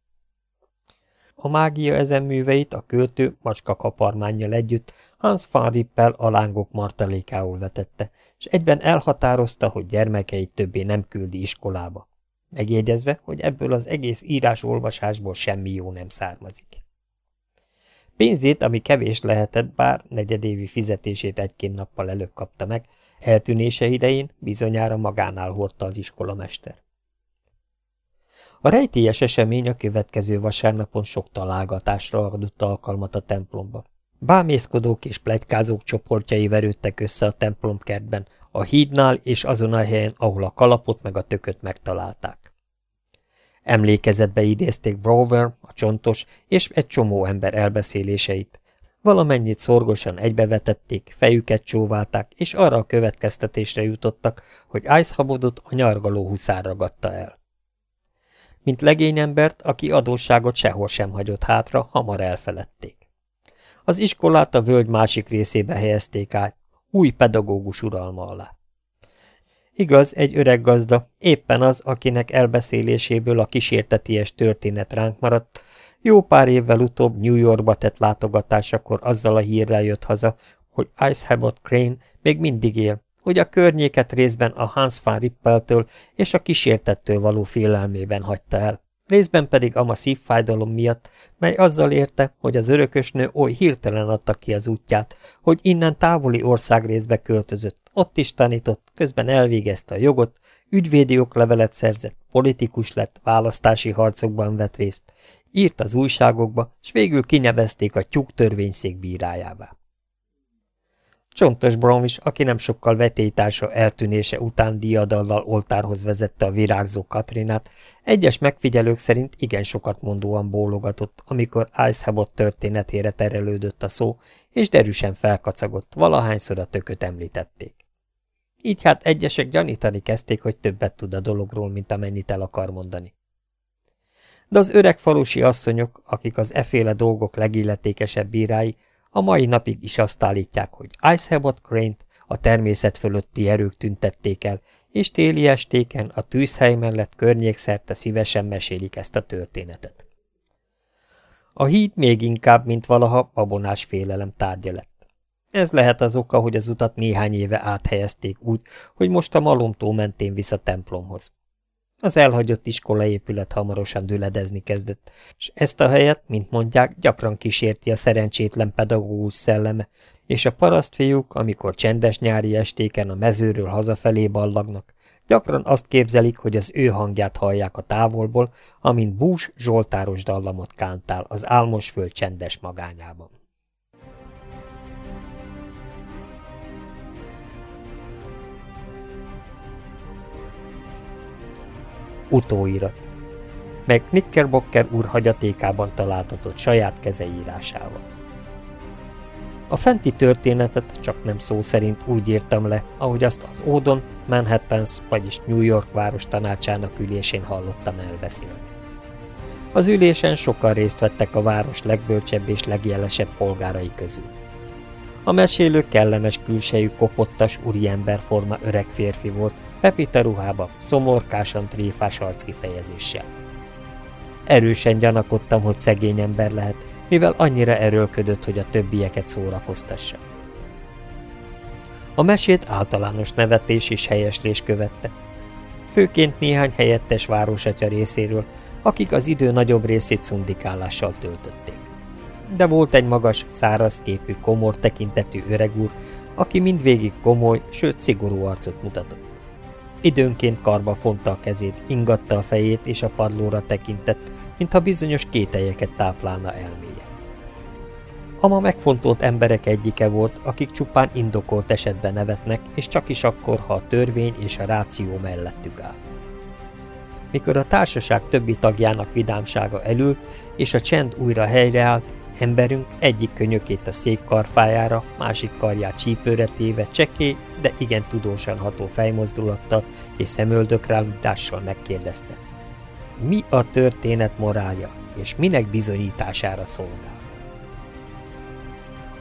A mágia ezen műveit a költő macska kaparmányjal együtt Hans van a lángok martalékául vetette, és egyben elhatározta, hogy gyermekeit többé nem küldi iskolába, megjegyezve, hogy ebből az egész írás-olvasásból semmi jó nem származik. Pénzét, ami kevés lehetett, bár negyedévi fizetését egy-két nappal előbb kapta meg, eltűnése idején bizonyára magánál hordta az iskolamester. A rejtélyes esemény a következő vasárnapon sok találgatásra adott alkalmat a templomba. Bámészkodók és plegykázók csoportjai verődtek össze a templomkertben, a hídnál és azon a helyen, ahol a kalapot meg a tököt megtalálták. Emlékezetbe idézték Brower, a csontos és egy csomó ember elbeszéléseit. Valamennyit szorgosan egybevetették, fejüket csóválták, és arra a következtetésre jutottak, hogy Icehabodot a nyargaló huszár ragadta el mint legényembert, aki adósságot sehol sem hagyott hátra, hamar elfeledték. Az iskolát a völgy másik részébe helyezték át, új pedagógus uralma alá. Igaz, egy öreg gazda, éppen az, akinek elbeszéléséből a kísérteties történet ránk maradt, jó pár évvel utóbb New Yorkba tett látogatásakor azzal a hírrel jött haza, hogy Icehabot Crane még mindig él, hogy a környéket részben a Hans van Rippeltől és a kísértettől való félelmében hagyta el, részben pedig a masszív fájdalom miatt, mely azzal érte, hogy az örökösnő oly hirtelen adta ki az útját, hogy innen távoli országrészbe költözött, ott is tanított, közben elvégezte a jogot, ügyvédi oklevelet szerzett, politikus lett, választási harcokban vett részt, írt az újságokba, s végül kinevezték a tyúk törvényszék bírájává. Csontos Brom is, aki nem sokkal vetélytársa eltűnése után diadallal oltárhoz vezette a virágzó Katrinát, egyes megfigyelők szerint igen sokat mondóan bólogatott, amikor Icehabot történetére terelődött a szó, és derűsen felkacagott, valahányszor a tököt említették. Így hát egyesek gyanítani kezdték, hogy többet tud a dologról, mint amennyit el akar mondani. De az öreg falusi asszonyok, akik az eféle dolgok legilletékesebb bírái, a mai napig is azt állítják, hogy Icehebot Crane-t a természet fölötti erők tüntették el, és téli estéken a tűzhely mellett környékszerte szívesen mesélik ezt a történetet. A híd még inkább, mint valaha babonás félelem tárgya lett. Ez lehet az oka, hogy az utat néhány éve áthelyezték úgy, hogy most a malomtó mentén vissza templomhoz. Az elhagyott iskolaépület hamarosan düledezni kezdett, és ezt a helyet, mint mondják, gyakran kísérti a szerencsétlen pedagógus szelleme, és a parasztfiúk, amikor csendes nyári estéken a mezőről hazafelé ballagnak, gyakran azt képzelik, hogy az ő hangját hallják a távolból, amint bús zsoltáros dallamot kántál az álmos föld csendes magányában. Utóirat meg Knickerbocker úr hagyatékában találtatott saját kezeírásával. A fenti történetet csak nem szó szerint úgy írtam le, ahogy azt az Ódon, Manhattans, vagyis New York város tanácsának ülésén hallottam elbeszélni. Az ülésen sokan részt vettek a város legbölcsebb és legjelesebb polgárai közül. A mesélő kellemes külsejű kopottas úriemberforma öreg férfi volt, Pepita ruhába, szomorkásan tréfás arckifejezéssel. Erősen gyanakodtam, hogy szegény ember lehet, mivel annyira erőlködött, hogy a többieket szórakoztassa. A mesét általános nevetés és helyeslés követte. Főként néhány helyettes városatya részéről, akik az idő nagyobb részét szundikálással töltötték. De volt egy magas, száraz képű, komor tekintetű öreg úr, aki mindvégig komoly, sőt szigorú arcot mutatott. Időnként karba fonta a kezét, ingatta a fejét és a padlóra tekintett, mintha bizonyos kételyeket táplálna elméje. Ama megfontolt emberek egyike volt, akik csupán indokolt esetben nevetnek, és csak is akkor, ha a törvény és a ráció mellettük áll. Mikor a társaság többi tagjának vidámsága elült, és a csend újra helyreállt, Emberünk egyik könyökét a szék karfájára, másik karját csípőre téve cseké, de igen tudósan ható fejmozdulattal és szemöldökrálítással megkérdezte. Mi a történet morálja, és minek bizonyítására szolgál?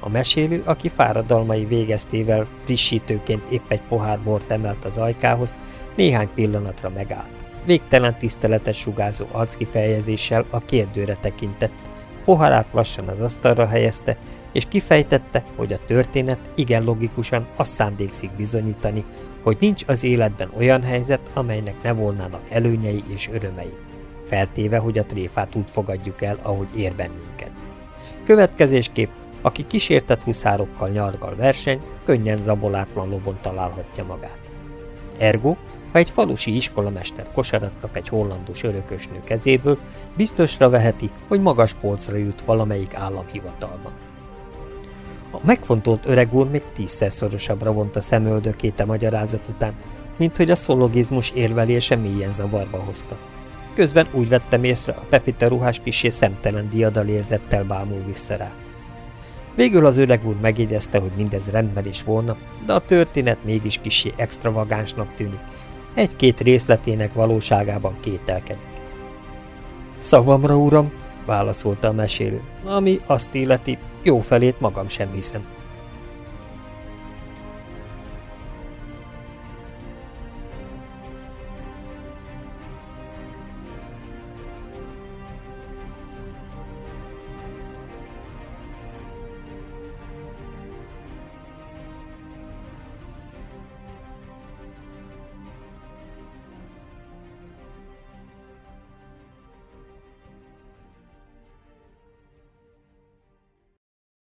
A mesélő, aki fáradalmai végeztével frissítőként épp egy pohár bort emelt az ajkához, néhány pillanatra megállt. Végtelen tiszteletes sugárzó arckifejezéssel a kérdőre tekintett, poharát lassan az asztalra helyezte, és kifejtette, hogy a történet igen logikusan azt szándékszik bizonyítani, hogy nincs az életben olyan helyzet, amelynek ne volnának előnyei és örömei, feltéve, hogy a tréfát úgy fogadjuk el, ahogy ér bennünket. Következésképp, aki kísértett huszárokkal nyargal verseny, könnyen zabolátlan lovon találhatja magát. Ergo, ha egy falusi iskolamester kosarat kap egy hollandus örökösnő kezéből, biztosra veheti, hogy magas polcra jut valamelyik államhivatalban. A megfontolt öreg úr még tízszer szorosabbra vonta szemöldökét a magyarázat után, mint hogy a szologizmus érvelése mélyen zavarba hozta. Közben úgy vettem észre, a Pepita ruhás kisé szemtelen diadalérzettel bámul vissza rá. Végül az öreg úr megjegyezte, hogy mindez rendben is volna, de a történet mégis kisé extravagánsnak tűnik, egy-két részletének valóságában kételkedik. Szavamra, uram, válaszolta a mesélő, ami azt illeti, jó felét magam sem hiszem.